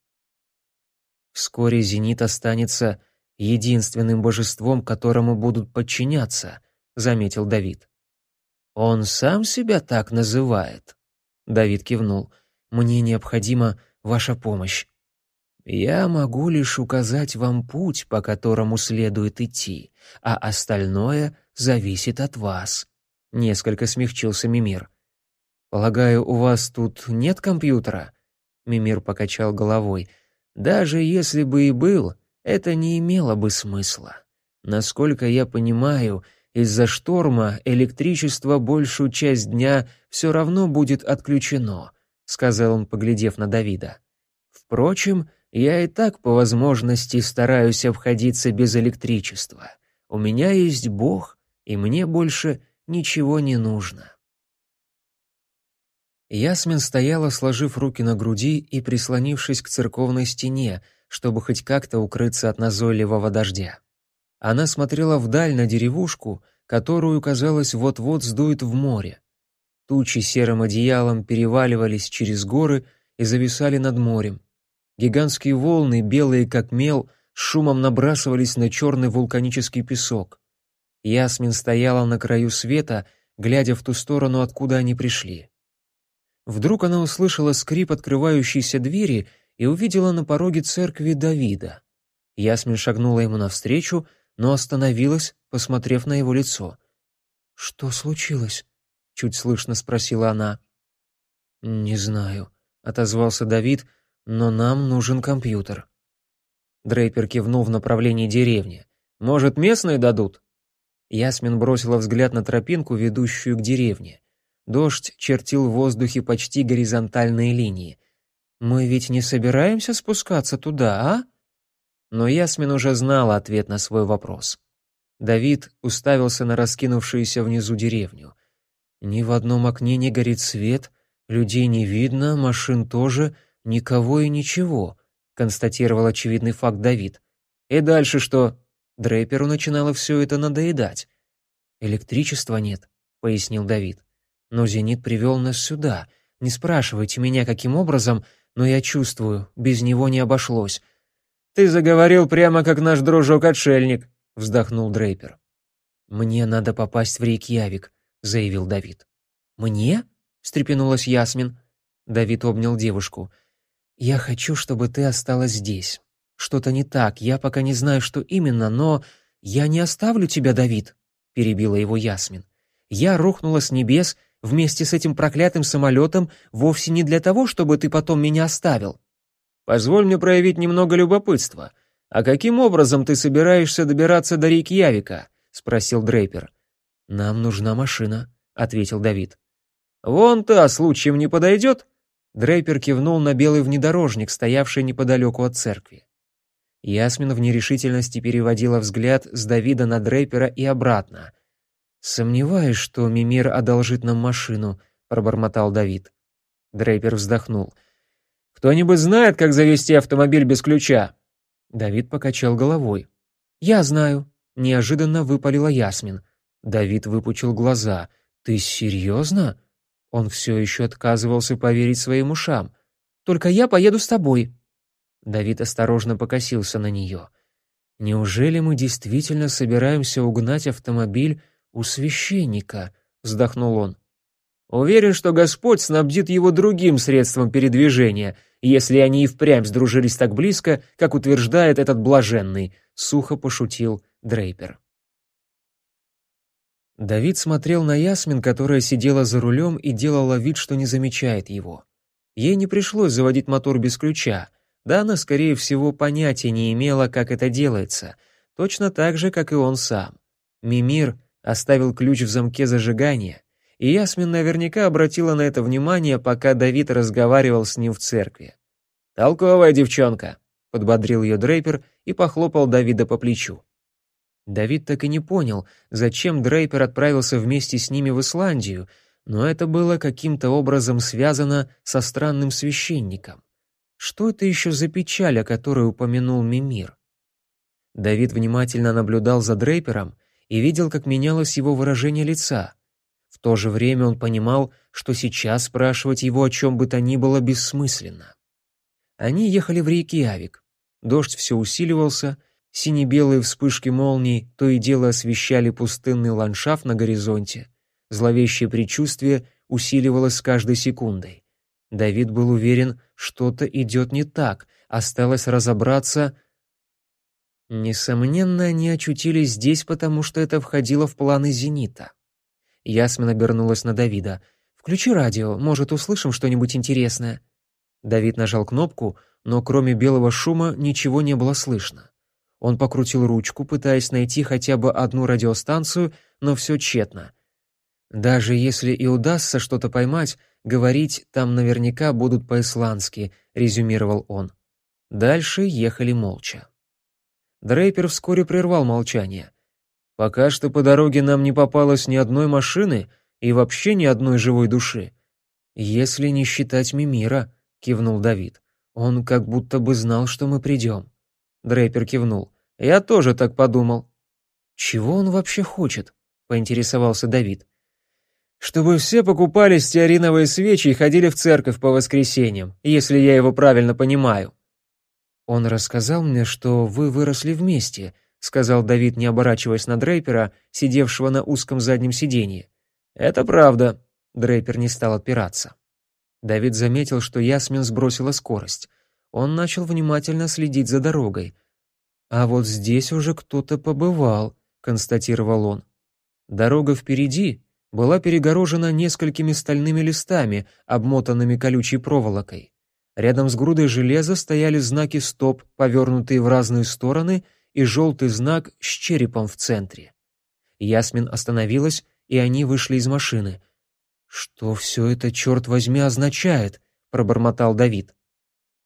Вскоре Зенит останется единственным божеством, которому будут подчиняться, заметил Давид. Он сам себя так называет. Давид кивнул. Мне необходима ваша помощь. Я могу лишь указать вам путь, по которому следует идти, а остальное зависит от вас. Несколько смягчился Мимир. Полагаю, у вас тут нет компьютера? Мимир покачал головой. Даже если бы и был, это не имело бы смысла. Насколько я понимаю, из-за шторма электричество большую часть дня все равно будет отключено, сказал он, поглядев на Давида. Впрочем, я и так по возможности стараюсь обходиться без электричества. У меня есть Бог, и мне больше ничего не нужно. Ясмин стояла, сложив руки на груди и прислонившись к церковной стене, чтобы хоть как-то укрыться от назойливого дождя. Она смотрела вдаль на деревушку, которую, казалось, вот-вот сдует в море. Тучи серым одеялом переваливались через горы и зависали над морем. Гигантские волны, белые как мел, шумом набрасывались на черный вулканический песок. Ясмин стояла на краю света, глядя в ту сторону, откуда они пришли. Вдруг она услышала скрип открывающейся двери и увидела на пороге церкви Давида. Ясмин шагнула ему навстречу, но остановилась, посмотрев на его лицо. «Что случилось?» — чуть слышно спросила она. «Не знаю», — отозвался Давид, — «но нам нужен компьютер». Дрейпер кивнул в направлении деревни. «Может, местные дадут?» Ясмин бросила взгляд на тропинку, ведущую к деревне. Дождь чертил в воздухе почти горизонтальные линии. «Мы ведь не собираемся спускаться туда, а?» Но Ясмин уже знала ответ на свой вопрос. Давид уставился на раскинувшуюся внизу деревню. Ни в одном окне не горит свет, людей не видно, машин тоже, никого и ничего, констатировал очевидный факт Давид. И дальше что? Дрейперу начинало все это надоедать. Электричества нет, пояснил Давид. Но Зенит привел нас сюда. Не спрашивайте меня, каким образом, но я чувствую, без него не обошлось. Ты заговорил прямо как наш дружок-отшельник, вздохнул Дрейпер. Мне надо попасть в Рейкьявик, заявил Давид. «Мне?» — встрепенулась Ясмин. Давид обнял девушку. «Я хочу, чтобы ты осталась здесь. Что-то не так, я пока не знаю, что именно, но я не оставлю тебя, Давид», — перебила его Ясмин. «Я рухнула с небес вместе с этим проклятым самолетом вовсе не для того, чтобы ты потом меня оставил». «Позволь мне проявить немного любопытства. А каким образом ты собираешься добираться до Рейкьявика?» — спросил Дрейпер. «Нам нужна машина», — ответил Давид. «Вон та случаем не подойдет?» Дрейпер кивнул на белый внедорожник, стоявший неподалеку от церкви. Ясмин в нерешительности переводила взгляд с Давида на Дрейпера и обратно. «Сомневаюсь, что Мимир одолжит нам машину», — пробормотал Давид. Дрейпер вздохнул. «Кто-нибудь знает, как завести автомобиль без ключа?» Давид покачал головой. «Я знаю», — неожиданно выпалила Ясмин. Давид выпучил глаза. «Ты серьезно?» Он все еще отказывался поверить своим ушам. «Только я поеду с тобой». Давид осторожно покосился на нее. «Неужели мы действительно собираемся угнать автомобиль у священника?» — вздохнул он. «Уверен, что Господь снабдит его другим средством передвижения, если они и впрямь сдружились так близко, как утверждает этот блаженный», — сухо пошутил Дрейпер. Давид смотрел на Ясмин, которая сидела за рулем и делала вид, что не замечает его. Ей не пришлось заводить мотор без ключа, да она, скорее всего, понятия не имела, как это делается, точно так же, как и он сам. Мимир оставил ключ в замке зажигания, и Ясмин наверняка обратила на это внимание, пока Давид разговаривал с ним в церкви. «Толковая девчонка», — подбодрил ее Дрейпер и похлопал Давида по плечу. Давид так и не понял, зачем Дрейпер отправился вместе с ними в Исландию, но это было каким-то образом связано со странным священником. Что это еще за печаль, о которой упомянул Мимир? Давид внимательно наблюдал за Дрейпером и видел, как менялось его выражение лица. В то же время он понимал, что сейчас спрашивать его о чем бы то ни было бессмысленно. Они ехали в Рейкьявик. Дождь все усиливался, Сине-белые вспышки молний то и дело освещали пустынный ландшафт на горизонте. Зловещее предчувствие усиливалось с каждой секундой. Давид был уверен, что-то идет не так, осталось разобраться... Несомненно, они очутились здесь, потому что это входило в планы «Зенита». Ясмин обернулась на Давида. «Включи радио, может, услышим что-нибудь интересное». Давид нажал кнопку, но кроме белого шума ничего не было слышно. Он покрутил ручку, пытаясь найти хотя бы одну радиостанцию, но все тщетно. Даже если и удастся что-то поймать, говорить там наверняка будут по-исландски, резюмировал он. Дальше ехали молча. Дрейпер вскоре прервал молчание. Пока что по дороге нам не попалось ни одной машины и вообще ни одной живой души. Если не считать Мимира, кивнул Давид. Он как будто бы знал, что мы придем. Дрейпер кивнул. Я тоже так подумал. Чего он вообще хочет? поинтересовался Давид. Чтобы все покупали стеариновые свечи и ходили в церковь по воскресеньям, если я его правильно понимаю. Он рассказал мне, что вы выросли вместе, сказал Давид, не оборачиваясь на Дрейпера, сидевшего на узком заднем сиденье. Это правда, Дрейпер не стал отпираться. Давид заметил, что Ясмин сбросила скорость. Он начал внимательно следить за дорогой. «А вот здесь уже кто-то побывал», — констатировал он. Дорога впереди была перегорожена несколькими стальными листами, обмотанными колючей проволокой. Рядом с грудой железа стояли знаки «Стоп», повернутые в разные стороны, и желтый знак с черепом в центре. Ясмин остановилась, и они вышли из машины. «Что все это, черт возьми, означает?» — пробормотал Давид.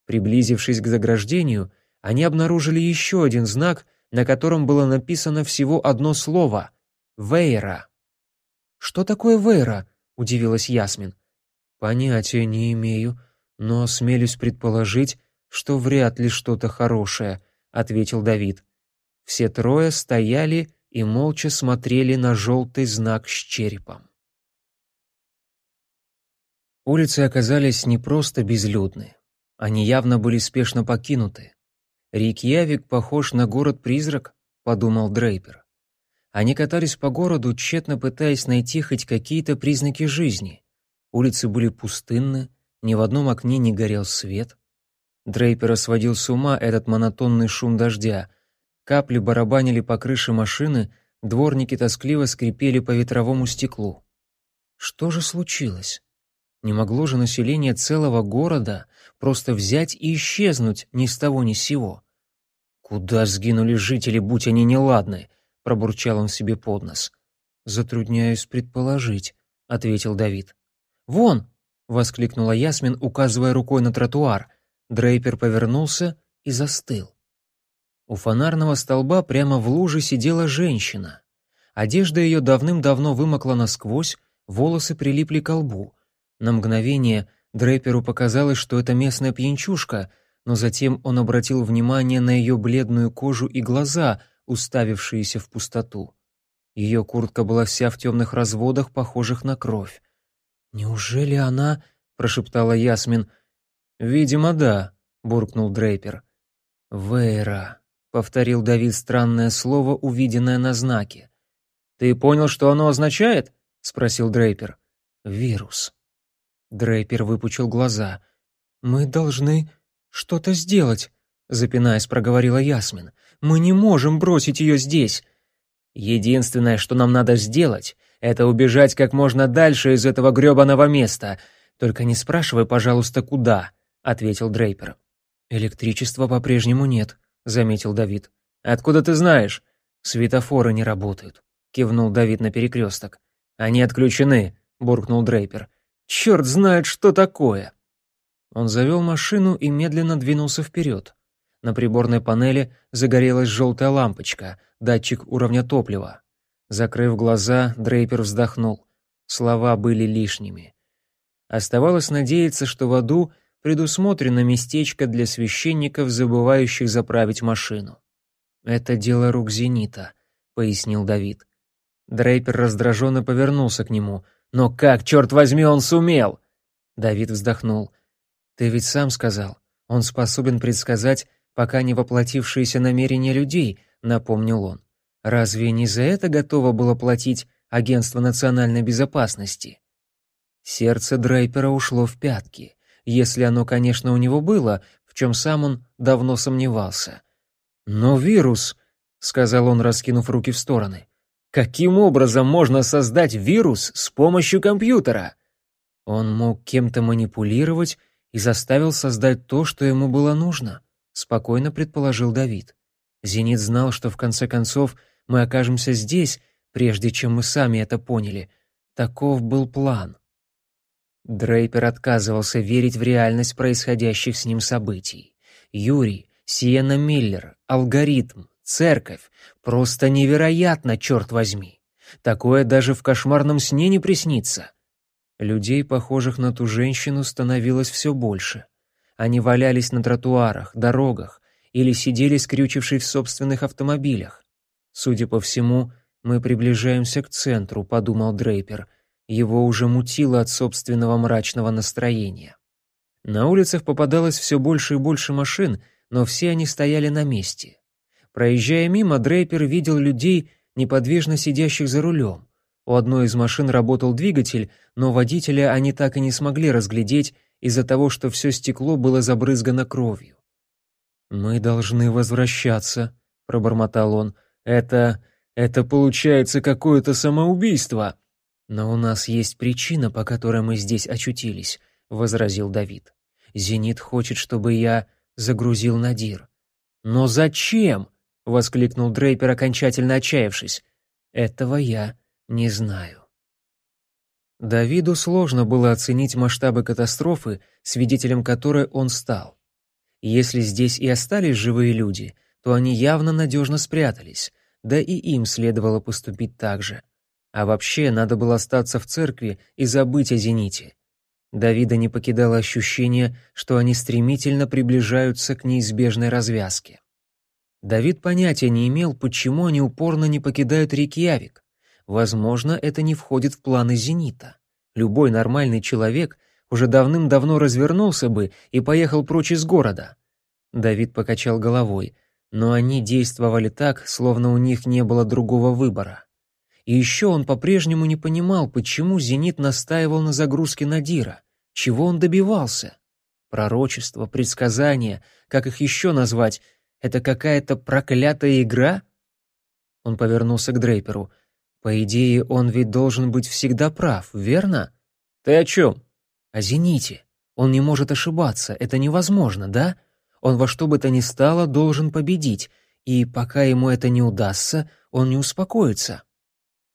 Приблизившись к заграждению, они обнаружили еще один знак, на котором было написано всего одно слово — «Вейра». «Что такое Вейра?» — удивилась Ясмин. «Понятия не имею, но осмелюсь предположить, что вряд ли что-то хорошее», — ответил Давид. Все трое стояли и молча смотрели на желтый знак с черепом. Улицы оказались не просто безлюдны. Они явно были спешно покинуты. «Рикьявик похож на город-призрак», — подумал Дрейпер. Они катались по городу, тщетно пытаясь найти хоть какие-то признаки жизни. Улицы были пустынны, ни в одном окне не горел свет. Дрейпера сводил с ума этот монотонный шум дождя. Капли барабанили по крыше машины, дворники тоскливо скрипели по ветровому стеклу. Что же случилось? Не могло же население целого города просто взять и исчезнуть ни с того ни с сего. Куда сгинули жители, будь они неладны? пробурчал он себе под нос. Затрудняюсь предположить, ответил Давид. Вон! воскликнула Ясмин, указывая рукой на тротуар. Дрейпер повернулся и застыл. У фонарного столба прямо в луже сидела женщина. Одежда ее давным-давно вымокла насквозь, волосы прилипли к лбу. На мгновение Дрейперу показалось, что это местная пьянчушка, но затем он обратил внимание на ее бледную кожу и глаза, уставившиеся в пустоту. Ее куртка была вся в темных разводах, похожих на кровь. «Неужели она...» — прошептала Ясмин. «Видимо, да», — буркнул Дрейпер. «Вейра», — повторил Давид странное слово, увиденное на знаке. «Ты понял, что оно означает?» — спросил Дрейпер. «Вирус». Дрейпер выпучил глаза. «Мы должны что-то сделать», — запинаясь, проговорила Ясмин. «Мы не можем бросить ее здесь». «Единственное, что нам надо сделать, это убежать как можно дальше из этого грёбаного места. Только не спрашивай, пожалуйста, куда», — ответил Дрейпер. «Электричества по-прежнему нет», заметил Давид. Откуда ты знаешь? Светофоры не работают, кивнул Давид на перекресток. Они отключены, буркнул Дрейпер. Черт знает, что такое. Он завел машину и медленно двинулся вперед. На приборной панели загорелась желтая лампочка, датчик уровня топлива. Закрыв глаза, Дрейпер вздохнул. Слова были лишними. Оставалось надеяться, что в аду предусмотрено местечко для священников, забывающих заправить машину. «Это дело рук Зенита», — пояснил Давид. Дрейпер раздраженно повернулся к нему. «Но как, черт возьми, он сумел?» Давид вздохнул. «Ты ведь сам сказал, он способен предсказать пока не воплотившиеся намерения людей», — напомнил он. «Разве не за это готово было платить Агентство национальной безопасности?» Сердце Дрейпера ушло в пятки если оно, конечно, у него было, в чем сам он давно сомневался. «Но вирус», — сказал он, раскинув руки в стороны, — «каким образом можно создать вирус с помощью компьютера?» Он мог кем-то манипулировать и заставил создать то, что ему было нужно, спокойно предположил Давид. Зенит знал, что в конце концов мы окажемся здесь, прежде чем мы сами это поняли. Таков был план. Дрейпер отказывался верить в реальность происходящих с ним событий. Юрий, Сиена Миллер, алгоритм, церковь. Просто невероятно, черт возьми. Такое даже в кошмарном сне не приснится. Людей, похожих на ту женщину, становилось все больше. Они валялись на тротуарах, дорогах или сидели, скрючившись в собственных автомобилях. Судя по всему, мы приближаемся к центру, подумал Дрейпер — его уже мутило от собственного мрачного настроения. На улицах попадалось все больше и больше машин, но все они стояли на месте. Проезжая мимо, Дрейпер видел людей, неподвижно сидящих за рулем. У одной из машин работал двигатель, но водителя они так и не смогли разглядеть из-за того, что все стекло было забрызгано кровью. «Мы должны возвращаться», — пробормотал он. «Это... это получается какое-то самоубийство». «Но у нас есть причина, по которой мы здесь очутились», — возразил Давид. «Зенит хочет, чтобы я загрузил Надир». «Но зачем?» — воскликнул Дрейпер, окончательно отчаявшись. «Этого я не знаю». Давиду сложно было оценить масштабы катастрофы, свидетелем которой он стал. Если здесь и остались живые люди, то они явно надежно спрятались, да и им следовало поступить так же. А вообще, надо было остаться в церкви и забыть о зените. Давида не покидало ощущение, что они стремительно приближаются к неизбежной развязке. Давид понятия не имел, почему они упорно не покидают Рейкьявик. Возможно, это не входит в планы «Зенита». Любой нормальный человек уже давным-давно развернулся бы и поехал прочь из города. Давид покачал головой, но они действовали так, словно у них не было другого выбора. И еще он по-прежнему не понимал, почему «Зенит» настаивал на загрузке Надира, чего он добивался. Пророчество, предсказания, как их еще назвать, это какая-то проклятая игра? Он повернулся к Дрейперу — по идее, он ведь должен быть всегда прав, верно? Ты о чем? О «Зените». Он не может ошибаться, это невозможно, да? Он во что бы то ни стало должен победить, и пока ему это не удастся, он не успокоится.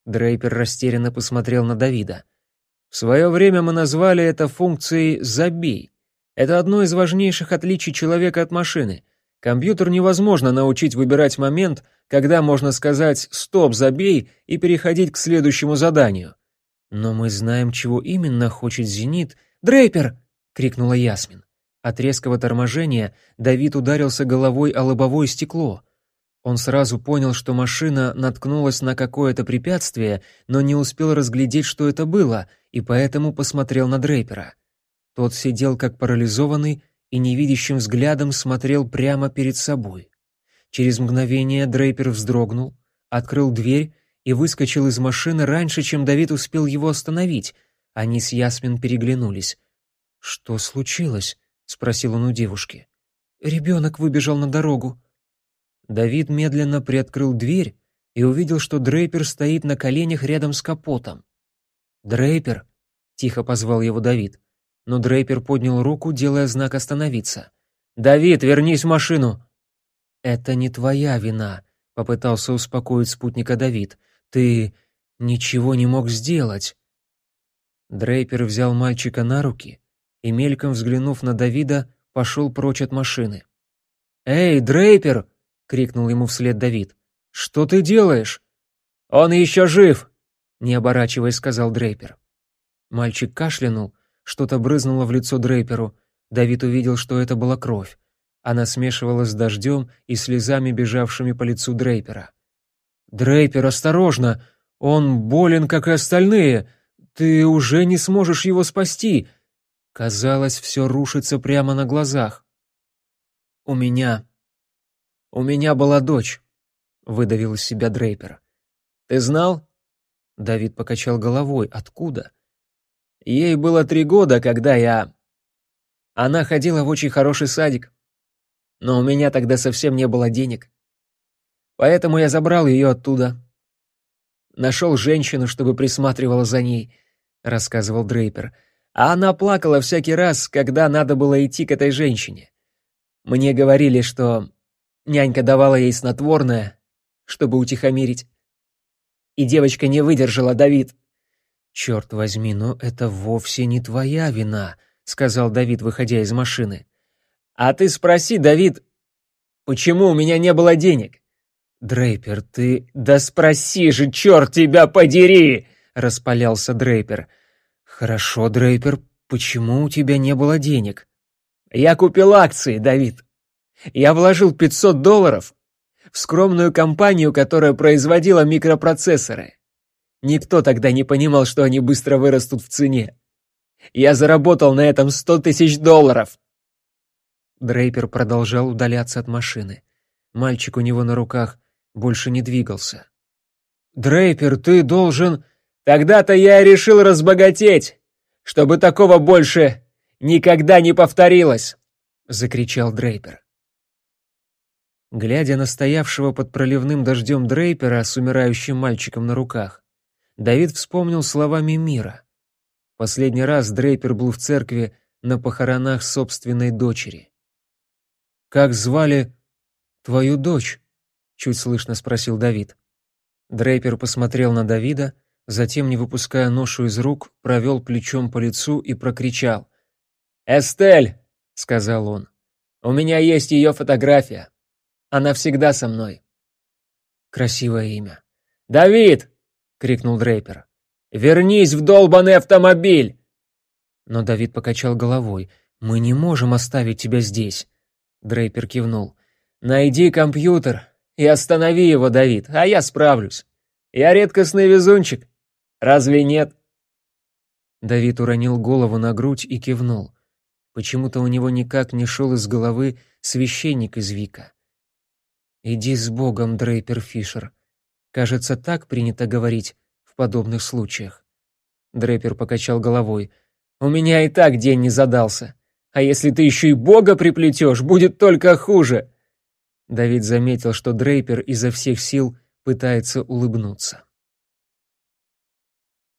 Дрейпер растерянно посмотрел на Давида. В свое время мы назвали это функцией «забей». Это одно из важнейших отличий человека от машины. Компьютер невозможно научить выбирать момент, когда можно сказать «стоп, забей» и переходить к следующему заданию. Но мы знаем, чего именно хочет «Зенит». «Дрейпер!» — крикнула Ясмин. От резкого торможения Давид ударился головой о лобовое стекло. Он сразу понял, что машина наткнулась на какое-то препятствие, но не успел разглядеть, что это было, и поэтому посмотрел на Дрейпера. Тот сидел как парализованный, и невидящим взглядом смотрел прямо перед собой. Через мгновение Дрейпер вздрогнул, открыл дверь и выскочил из машины раньше, чем Давид успел его остановить. Они с Ясмин переглянулись. «Что случилось?» — спросил он у девушки. «Ребенок выбежал на дорогу». Давид медленно приоткрыл дверь и увидел, что Дрейпер стоит на коленях рядом с капотом. «Дрейпер!» — тихо позвал его Давид но Дрейпер поднял руку, делая знак остановиться. «Давид, вернись в машину!» «Это не твоя вина», — попытался успокоить спутника Давид. «Ты ничего не мог сделать». Дрейпер взял мальчика на руки и, мельком взглянув на Давида, пошел прочь от машины. «Эй, Дрейпер!» — крикнул ему вслед Давид. «Что ты делаешь?» «Он еще жив!» — не оборачиваясь, сказал Дрейпер. Мальчик кашлянул, что-то брызнуло в лицо Дрейперу. Давид увидел, что это была кровь. Она смешивалась с дождем и слезами, бежавшими по лицу Дрейпера. «Дрейпер, осторожно! Он болен, как и остальные! Ты уже не сможешь его спасти!» Казалось, все рушится прямо на глазах. «У меня... у меня была дочь», — выдавил из себя Дрейпер. «Ты знал?» Давид покачал головой. «Откуда?» Ей было три года, когда я... Она ходила в очень хороший садик. Но у меня тогда совсем не было денег. Поэтому я забрал ее оттуда. Нашел женщину, чтобы присматривала за ней, рассказывал Дрейпер. А она плакала всякий раз, когда надо было идти к этой женщине. Мне говорили, что нянька давала ей снотворное, чтобы утихомирить. И девочка не выдержала, Давид. «Черт возьми, но это вовсе не твоя вина», — сказал Давид, выходя из машины. «А ты спроси, Давид, почему у меня не было денег?» «Дрейпер, ты...» «Да спроси же, черт тебя подери!» — распалялся Дрейпер. «Хорошо, Дрейпер, почему у тебя не было денег?» «Я купил акции, Давид. Я вложил 500 долларов в скромную компанию, которая производила микропроцессоры. Никто тогда не понимал, что они быстро вырастут в цене. Я заработал на этом сто тысяч долларов!» Дрейпер продолжал удаляться от машины. Мальчик у него на руках больше не двигался. «Дрейпер, ты должен...» «Тогда-то я решил разбогатеть, чтобы такого больше никогда не повторилось!» — закричал Дрейпер. Глядя на стоявшего под проливным дождем Дрейпера с умирающим мальчиком на руках, Давид вспомнил словами мира. Последний раз Дрейпер был в церкви на похоронах собственной дочери. «Как звали твою дочь?» — чуть слышно спросил Давид. Дрейпер посмотрел на Давида, затем, не выпуская ношу из рук, провел плечом по лицу и прокричал. «Эстель!» — сказал он. «У меня есть ее фотография. Она всегда со мной». Красивое имя. «Давид!» — крикнул Дрейпер. «Вернись в долбанный автомобиль!» Но Давид покачал головой. «Мы не можем оставить тебя здесь». Дрейпер кивнул. «Найди компьютер и останови его, Давид, а я справлюсь. Я редкостный везунчик. Разве нет?» Давид уронил голову на грудь и кивнул. Почему-то у него никак не шел из головы священник из Вика. «Иди с Богом, Дрейпер Фишер. Кажется, так принято говорить в подобных случаях». Дрейпер покачал головой. «У меня и так день не задался. А если ты еще и Бога приплетешь, будет только хуже!» Давид заметил, что Дрейпер изо всех сил пытается улыбнуться.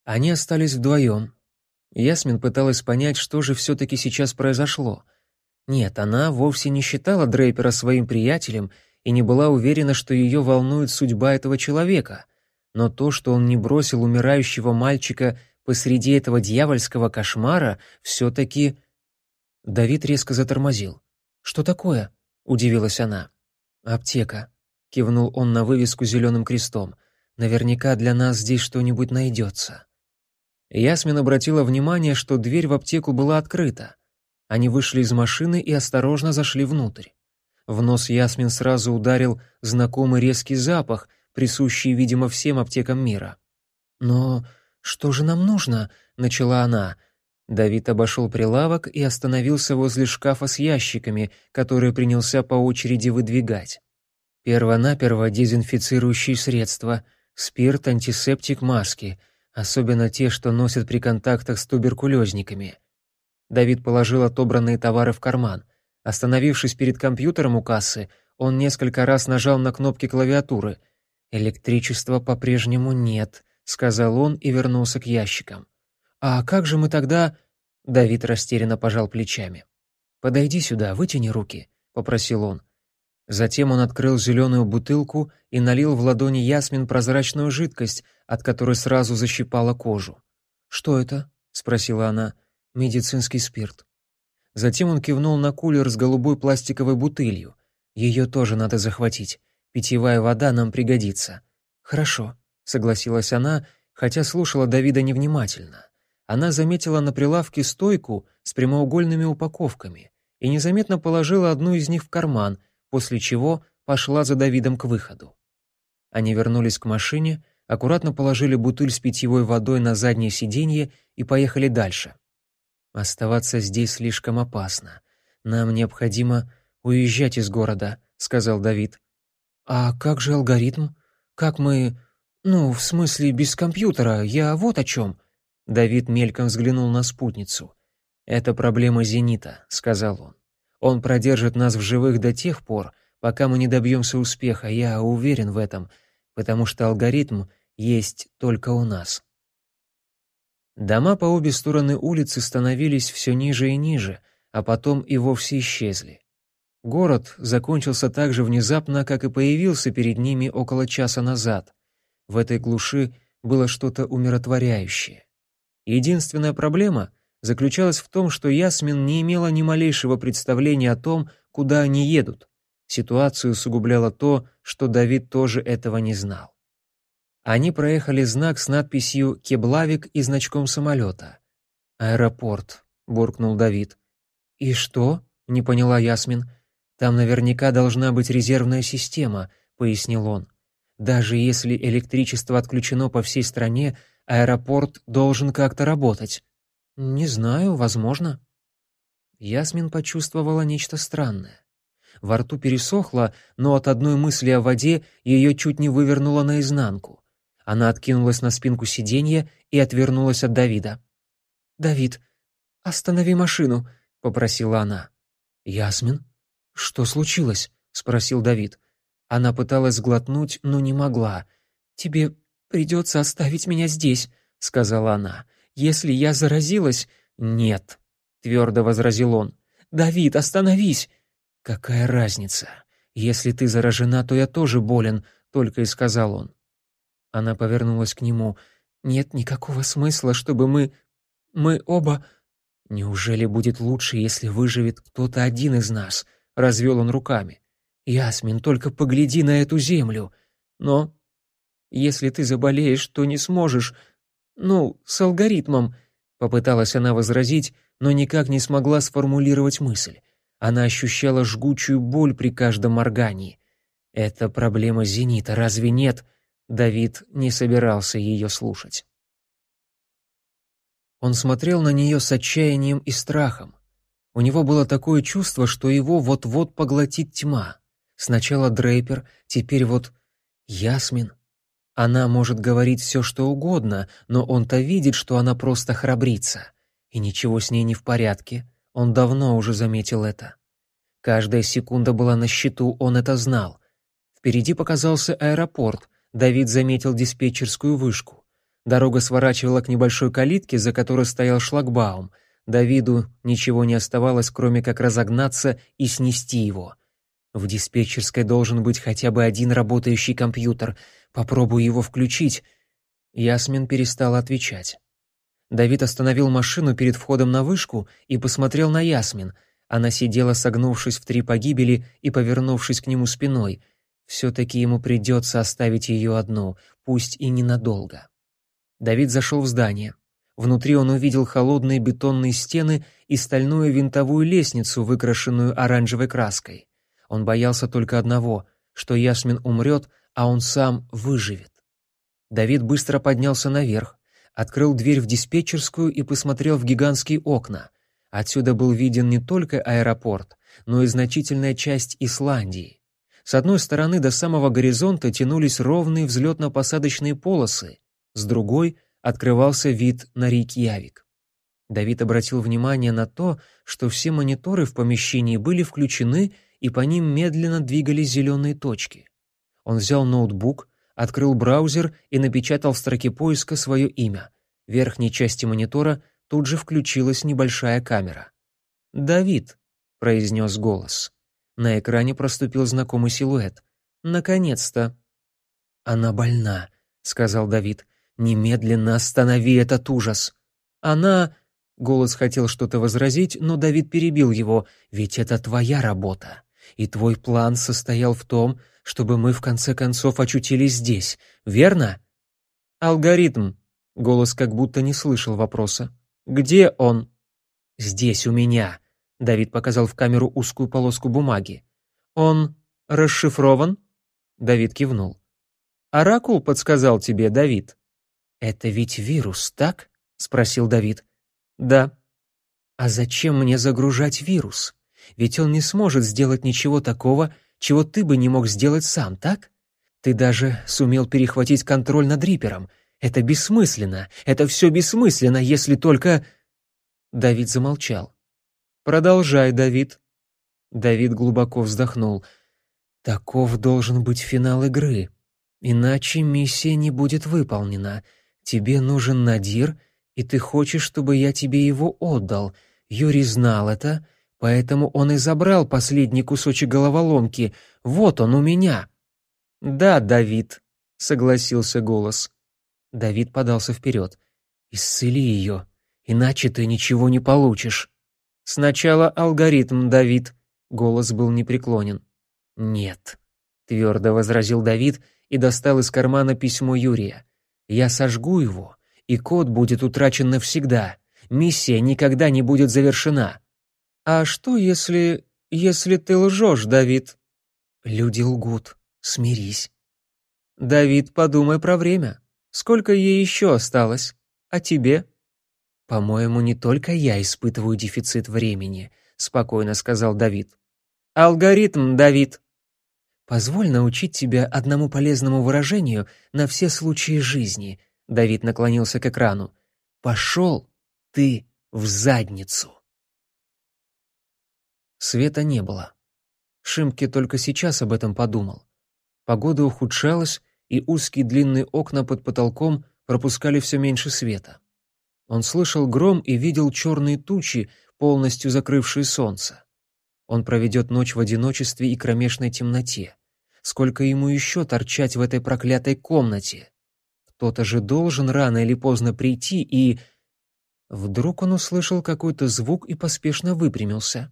Они остались вдвоем. Ясмин пыталась понять, что же все-таки сейчас произошло. Нет, она вовсе не считала Дрейпера своим приятелем и не была уверена, что ее волнует судьба этого человека. Но то, что он не бросил умирающего мальчика посреди этого дьявольского кошмара, все-таки... Давид резко затормозил. «Что такое?» — удивилась она. «Аптека», — кивнул он на вывеску зеленым крестом. «Наверняка для нас здесь что-нибудь найдется». Ясмин обратила внимание, что дверь в аптеку была открыта. Они вышли из машины и осторожно зашли внутрь. В нос Ясмин сразу ударил знакомый резкий запах, присущий, видимо, всем аптекам мира. «Но что же нам нужно?» — начала она. Давид обошел прилавок и остановился возле шкафа с ящиками, которые принялся по очереди выдвигать. Первонаперво дезинфицирующие средства, спирт, антисептик, маски — особенно те, что носят при контактах с туберкулезниками. Давид положил отобранные товары в карман. Остановившись перед компьютером у кассы, он несколько раз нажал на кнопки клавиатуры. «Электричества по-прежнему нет», — сказал он и вернулся к ящикам. «А как же мы тогда...» Давид растерянно пожал плечами. «Подойди сюда, вытяни руки», — попросил он. Затем он открыл зеленую бутылку и налил в ладони Ясмин прозрачную жидкость, от которой сразу защипала кожу. «Что это?» — спросила она. «Медицинский спирт». Затем он кивнул на кулер с голубой пластиковой бутылью. «Ее тоже надо захватить. Питьевая вода нам пригодится». «Хорошо», — согласилась она, хотя слушала Давида невнимательно. Она заметила на прилавке стойку с прямоугольными упаковками и незаметно положила одну из них в карман — после чего пошла за Давидом к выходу. Они вернулись к машине, аккуратно положили бутыль с питьевой водой на заднее сиденье и поехали дальше. «Оставаться здесь слишком опасно. Нам необходимо уезжать из города», — сказал Давид. «А как же алгоритм? Как мы... Ну, в смысле, без компьютера, я вот о чем». Давид мельком взглянул на спутницу. «Это проблема «Зенита», — сказал он. Он продержит нас в живых до тех пор, пока мы не добьемся успеха, я уверен в этом, потому что алгоритм есть только у нас. Дома по обе стороны улицы становились все ниже и ниже, а потом и вовсе исчезли. Город закончился так же внезапно, как и появился перед ними около часа назад. В этой глуши было что-то умиротворяющее. Единственная проблема — заключалась в том, что Ясмин не имела ни малейшего представления о том, куда они едут. Ситуацию усугубляло то, что Давид тоже этого не знал. Они проехали знак с надписью «Кеблавик» и значком самолета. «Аэропорт», — буркнул Давид. «И что?» — не поняла Ясмин. «Там наверняка должна быть резервная система», — пояснил он. «Даже если электричество отключено по всей стране, аэропорт должен как-то работать». «Не знаю, возможно». Ясмин почувствовала нечто странное. Во рту пересохло, но от одной мысли о воде ее чуть не вывернуло наизнанку. Она откинулась на спинку сиденья и отвернулась от Давида. «Давид, «Останови машину», — попросила она. «Ясмин? Что случилось?» — спросил Давид. Она пыталась сглотнуть, но не могла. «Тебе придется оставить меня здесь», — сказала она. «Если я заразилась...» «Нет», — твердо возразил он. «Давид, остановись!» «Какая разница? Если ты заражена, то я тоже болен», — только и сказал он. Она повернулась к нему. «Нет никакого смысла, чтобы мы... мы оба...» «Неужели будет лучше, если выживет кто-то один из нас?» — развел он руками. «Ясмин, только погляди на эту землю. Но если ты заболеешь, то не сможешь... Ну, с алгоритмом...» Попыталась она возразить, но никак не смогла сформулировать мысль. Она ощущала жгучую боль при каждом моргании. «Это проблема зенита, разве нет?» Давид не собирался ее слушать. Он смотрел на нее с отчаянием и страхом. У него было такое чувство, что его вот-вот поглотит тьма. Сначала Дрейпер, теперь вот Ясмин. Она может говорить все, что угодно, но он-то видит, что она просто храбрится. И ничего с ней не в порядке. Он давно уже заметил это. Каждая секунда была на счету, он это знал. Впереди показался аэропорт, Давид заметил диспетчерскую вышку. Дорога сворачивала к небольшой калитке, за которой стоял шлагбаум. Давиду ничего не оставалось, кроме как разогнаться и снести его. В диспетчерской должен быть хотя бы один работающий компьютер. Попробую его включить. Ясмин перестала отвечать. Давид остановил машину перед входом на вышку и посмотрел на Ясмин. Она сидела, согнувшись в три погибели и повернувшись к нему спиной — все-таки ему придется оставить ее одну, пусть и ненадолго. Давид зашел в здание. Внутри он увидел холодные бетонные стены и стальную винтовую лестницу, выкрашенную оранжевой краской. Он боялся только одного, что Ясмин умрет, а он сам выживет. Давид быстро поднялся наверх, открыл дверь в диспетчерскую и посмотрел в гигантские окна. Отсюда был виден не только аэропорт, но и значительная часть Исландии. С одной стороны до самого горизонта тянулись ровные взлетно-посадочные полосы, с другой открывался вид на Рейкьявик. Давид обратил внимание на то, что все мониторы в помещении были включены и по ним медленно двигались зеленые точки. Он взял ноутбук, открыл браузер и напечатал в строке поиска свое имя. В верхней части монитора тут же включилась небольшая камера. «Давид», — произнес голос. На экране проступил знакомый силуэт. «Наконец-то!» «Она больна», — сказал Давид. «Немедленно останови этот ужас!» «Она...» — голос хотел что-то возразить, но Давид перебил его. «Ведь это твоя работа. И твой план состоял в том, чтобы мы в конце концов очутились здесь, верно?» «Алгоритм», — голос как будто не слышал вопроса. «Где он?» «Здесь, у меня», Давид показал в камеру узкую полоску бумаги. «Он расшифрован?» Давид кивнул. «Оракул подсказал тебе, Давид». «Это ведь вирус, так?» — спросил Давид. «Да». «А зачем мне загружать вирус? Ведь он не сможет сделать ничего такого, чего ты бы не мог сделать сам, так? Ты даже сумел перехватить контроль над Рипером. Это бессмысленно. Это все бессмысленно, если только...» Давид замолчал. Продолжай, Давид. Давид глубоко вздохнул. Таков должен быть финал игры. Иначе миссия не будет выполнена. Тебе нужен Надир, и ты хочешь, чтобы я тебе его отдал. Юрий знал это, поэтому он и забрал последний кусочек головоломки. Вот он у меня. Да, Давид, согласился голос. Давид подался вперед. Исцели ее, иначе ты ничего не получишь. «Сначала алгоритм, Давид», — голос был непреклонен. «Нет», — твердо возразил Давид и достал из кармана письмо Юрия. «Я сожгу его, и код будет утрачен навсегда. Миссия никогда не будет завершена». «А что, если... если ты лжешь, Давид?» «Люди лгут. Смирись». «Давид, подумай про время. Сколько ей еще осталось? А тебе?» «По-моему, не только я испытываю дефицит времени», — спокойно сказал Давид. «Алгоритм, Давид». «Позволь научить тебя одному полезному выражению на все случаи жизни», — Давид наклонился к экрану. «Пошел ты в задницу. Света не было. Шимке только сейчас об этом подумал. Погода ухудшалась, и узкие длинные окна под потолком пропускали все меньше света. Он слышал гром и видел черные тучи, полностью закрывшие солнце. Он проведет ночь в одиночестве и кромешной темноте. Сколько ему еще торчать в этой проклятой комнате? Кто-то же должен рано или поздно прийти и... Вдруг он услышал какой-то звук и поспешно выпрямился.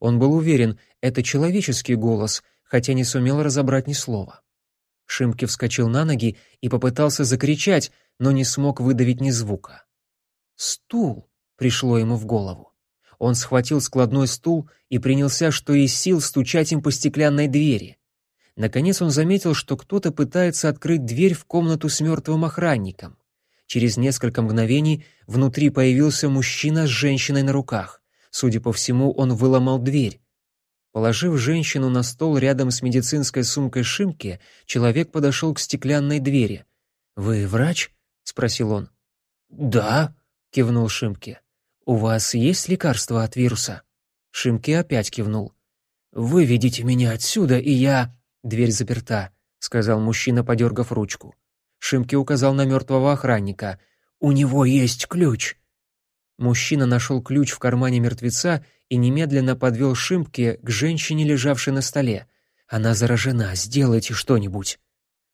Он был уверен, это человеческий голос, хотя не сумел разобрать ни слова. Шимки вскочил на ноги и попытался закричать, но не смог выдавить ни звука. «Стул!» — пришло ему в голову. Он схватил складной стул и принялся, что из сил, стучать им по стеклянной двери. Наконец он заметил, что кто-то пытается открыть дверь в комнату с мертвым охранником. Через несколько мгновений внутри появился мужчина с женщиной на руках. Судя по всему, он выломал дверь. Положив женщину на стол рядом с медицинской сумкой Шимки, человек подошел к стеклянной двери. «Вы врач?» — спросил он. «Да», — кивнул Шимки. «У вас есть лекарство от вируса?» Шимки опять кивнул. «Выведите меня отсюда, и я...» «Дверь заперта», — сказал мужчина, подергав ручку. Шимки указал на мертвого охранника. «У него есть ключ». Мужчина нашел ключ в кармане мертвеца и немедленно подвел Шимки к женщине, лежавшей на столе. «Она заражена, сделайте что-нибудь».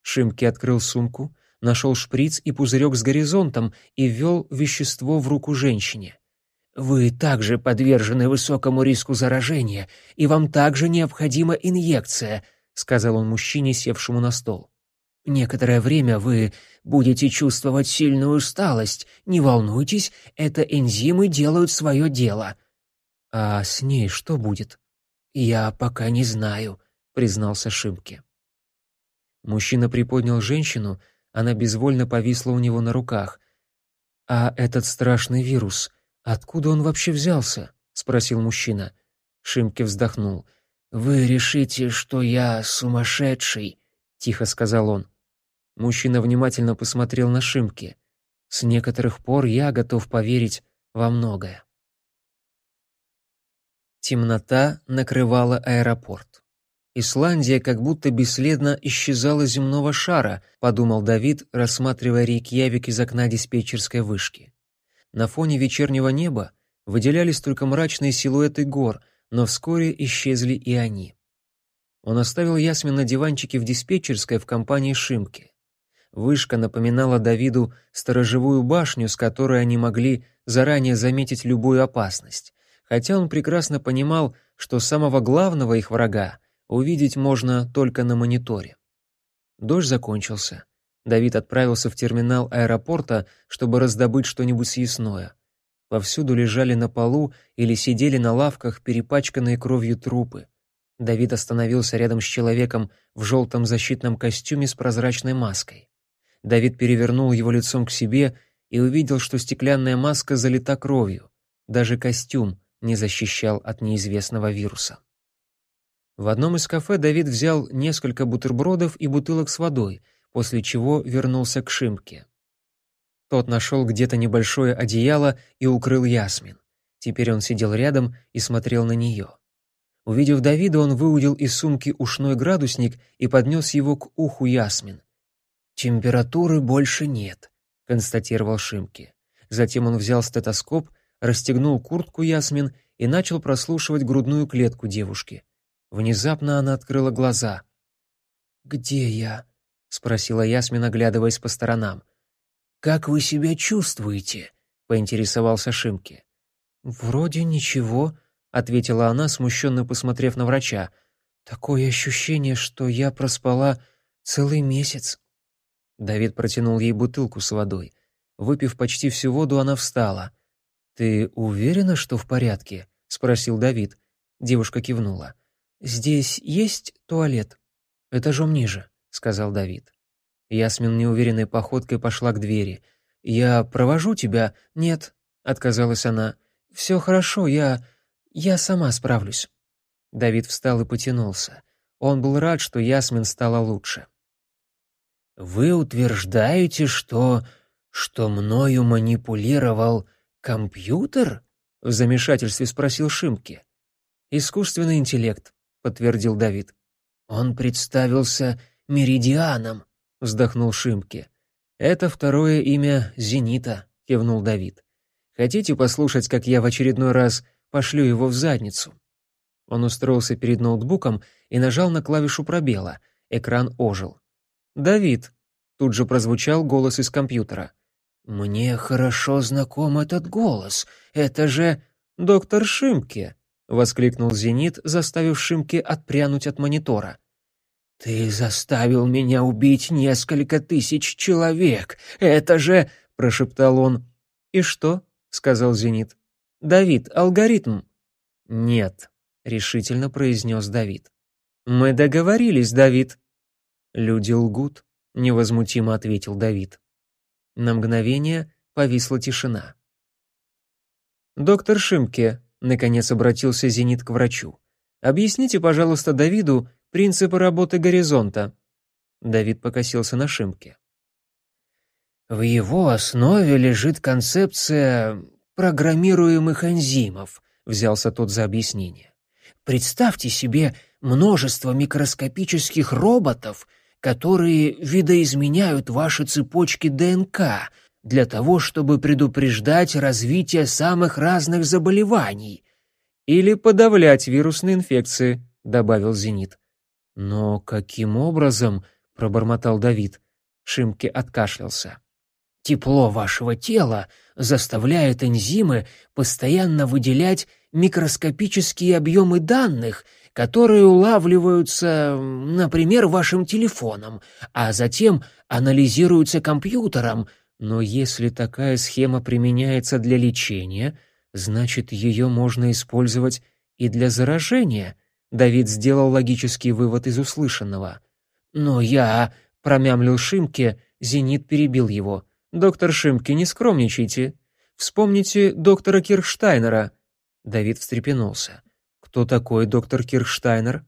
Шимки открыл сумку, нашел шприц и пузырек с горизонтом и ввел вещество в руку женщине. «Вы также подвержены высокому риску заражения, и вам также необходима инъекция», — сказал он мужчине, севшему на стол. «Некоторое время вы будете чувствовать сильную усталость. Не волнуйтесь, это энзимы делают свое дело». «А с ней что будет?» «Я пока не знаю», — признался Шимке. Мужчина приподнял женщину, она безвольно повисла у него на руках. «А этот страшный вирус, откуда он вообще взялся?» — спросил мужчина. Шимке вздохнул. «Вы решите, что я сумасшедший», — тихо сказал он. Мужчина внимательно посмотрел на Шимки. «С некоторых пор я готов поверить во многое». Темнота накрывала аэропорт. Исландия как будто бесследно исчезала земного шара, подумал Давид, рассматривая Рейкьявик из окна диспетчерской вышки. На фоне вечернего неба выделялись только мрачные силуэты гор — но вскоре исчезли и они. Он оставил Ясмин на диванчике в диспетчерской в компании Шимки. Вышка напоминала Давиду сторожевую башню, с которой они могли заранее заметить любую опасность, хотя он прекрасно понимал, что самого главного их врага увидеть можно только на мониторе. Дождь закончился. Давид отправился в терминал аэропорта, чтобы раздобыть что-нибудь съестное. Повсюду лежали на полу или сидели на лавках перепачканные кровью трупы. Давид остановился рядом с человеком в желтом защитном костюме с прозрачной маской. Давид перевернул его лицом к себе и увидел, что стеклянная маска залита кровью. Даже костюм не защищал от неизвестного вируса. В одном из кафе Давид взял несколько бутербродов и бутылок с водой, после чего вернулся к Шимке. Тот нашел где-то небольшое одеяло и укрыл Ясмин. Теперь он сидел рядом и смотрел на нее. Увидев Давида, он выудил из сумки ушной градусник и поднес его к уху Ясмин. «Температуры больше нет», — констатировал Шимки. Затем он взял стетоскоп, расстегнул куртку Ясмин и начал прослушивать грудную клетку девушки. Внезапно она открыла глаза. «Где я?» — спросила Ясмин, оглядываясь по сторонам. «Как вы себя чувствуете?» — поинтересовался Шимки. «Вроде ничего», — ответила она, смущенно посмотрев на врача. «Такое ощущение, что я проспала целый месяц». Давид протянул ей бутылку с водой. Выпив почти всю воду, она встала. «Ты уверена, что в порядке?» — спросил Давид. Девушка кивнула. «Здесь есть туалет?» «Этажом ниже», — сказал Давид. Ясмин неуверенной походкой пошла к двери. «Я провожу тебя?» «Нет», — отказалась она. «Все хорошо, я... я сама справлюсь». Давид встал и потянулся. Он был рад, что Ясмин стала лучше. «Вы утверждаете, что... что мною манипулировал «Компьютер?» — в замешательстве спросил Шимки. «Искусственный интеллект», — подтвердил Давид. «Он представился Меридианом», — вздохнул Шимки. «Это второе имя Зенита», — кивнул Давид. «Хотите послушать, как я в очередной раз пошлю его в задницу?» Он устроился перед ноутбуком и нажал на клавишу пробела. Экран ожил. «Давид», — тут же прозвучал голос из компьютера. «Мне хорошо знаком этот голос. Это же доктор Шимке!» — воскликнул Зенит, заставив Шимке отпрянуть от монитора. «Ты заставил меня убить несколько тысяч человек. Это же...» — прошептал он. «И что?» — сказал Зенит. «Давид, алгоритм». «Нет», — решительно произнес Давид. «Мы договорились, Давид». «Люди лгут», — невозмутимо ответил Давид. На мгновение повисла тишина. «Доктор Шимке», — наконец обратился Зенит к врачу, «объясните, пожалуйста, Давиду принципы работы горизонта». Давид покосился на Шимке. «В его основе лежит концепция программируемых энзимов», — взялся тот за объяснение. «Представьте себе множество микроскопических роботов, которые видоизменяют ваши цепочки ДНК для того, чтобы предупреждать развитие самых разных заболеваний. Или подавлять вирусные инфекции, добавил Зенит. Но каким образом, пробормотал Давид. Шимки откашлялся. Тепло вашего тела заставляет энзимы постоянно выделять микроскопические объемы данных, которые улавливаются, например, вашим телефоном, а затем анализируются компьютером. Но если такая схема применяется для лечения, значит, ее можно использовать и для заражения. Давид сделал логический вывод из услышанного. «Но я...» — промямлил Шимке, Зенит перебил его. «Доктор Шимке, не скромничайте. Вспомните доктора Кирштайнера». Давид встрепенулся. «Кто такой доктор Кирштайнер?»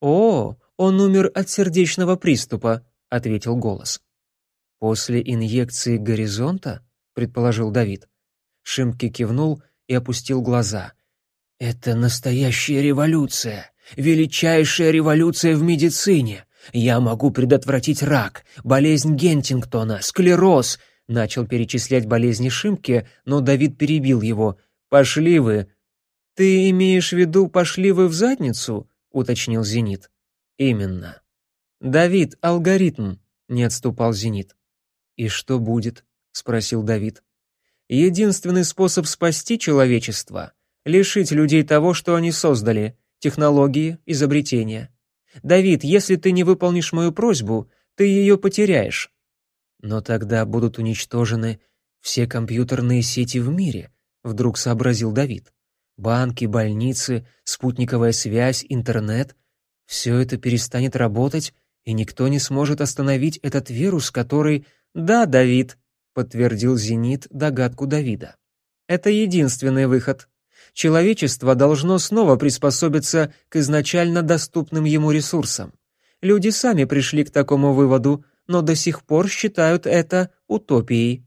«О, он умер от сердечного приступа», — ответил голос. «После инъекции горизонта?» — предположил Давид. Шимки кивнул и опустил глаза. «Это настоящая революция, величайшая революция в медицине. Я могу предотвратить рак, болезнь Гентингтона, склероз», — начал перечислять болезни Шимки, но Давид перебил его. «Пошли вы, «Ты имеешь в виду, пошли вы в задницу?» — уточнил Зенит. «Именно». «Давид, алгоритм», — не отступал Зенит. «И что будет?» — спросил Давид. «Единственный способ спасти человечество — лишить людей того, что они создали, технологии, изобретения. Давид, если ты не выполнишь мою просьбу, ты ее потеряешь». «Но тогда будут уничтожены все компьютерные сети в мире», — вдруг сообразил Давид. Банки, больницы, спутниковая связь, интернет — все это перестанет работать, и никто не сможет остановить этот вирус, который... «Да, Давид», — подтвердил «Зенит» догадку Давида. «Это единственный выход. Человечество должно снова приспособиться к изначально доступным ему ресурсам. Люди сами пришли к такому выводу, но до сих пор считают это утопией».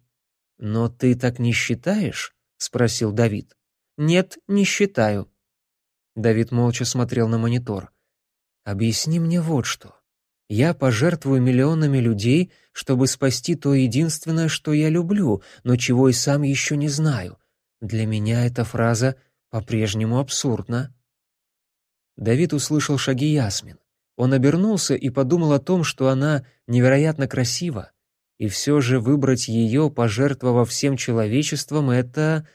«Но ты так не считаешь?» — спросил Давид. «Нет, не считаю». Давид молча смотрел на монитор. «Объясни мне вот что. Я пожертвую миллионами людей, чтобы спасти то единственное, что я люблю, но чего и сам еще не знаю. Для меня эта фраза по-прежнему абсурдна». Давид услышал шаги Ясмин. Он обернулся и подумал о том, что она невероятно красива. И все же выбрать ее, пожертвовав всем человечеством, это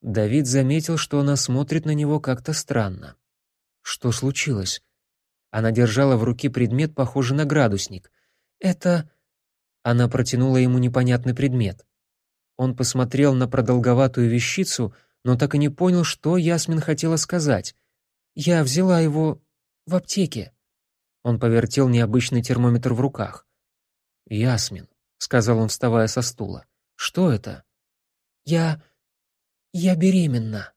Давид заметил, что она смотрит на него как-то странно. Что случилось? Она держала в руке предмет, похожий на градусник. Это... Она протянула ему непонятный предмет. Он посмотрел на продолговатую вещицу, но так и не понял, что Ясмин хотела сказать. «Я взяла его в аптеке». Он повертел необычный термометр в руках. «Ясмин», — сказал он, вставая со стула. «Что это?» «Я я беременна.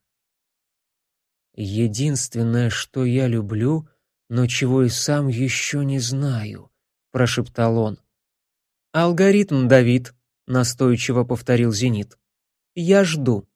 Единственное, что я люблю, но чего и сам еще не знаю, прошептал он. Алгоритм, Давид, настойчиво повторил Зенит. Я жду.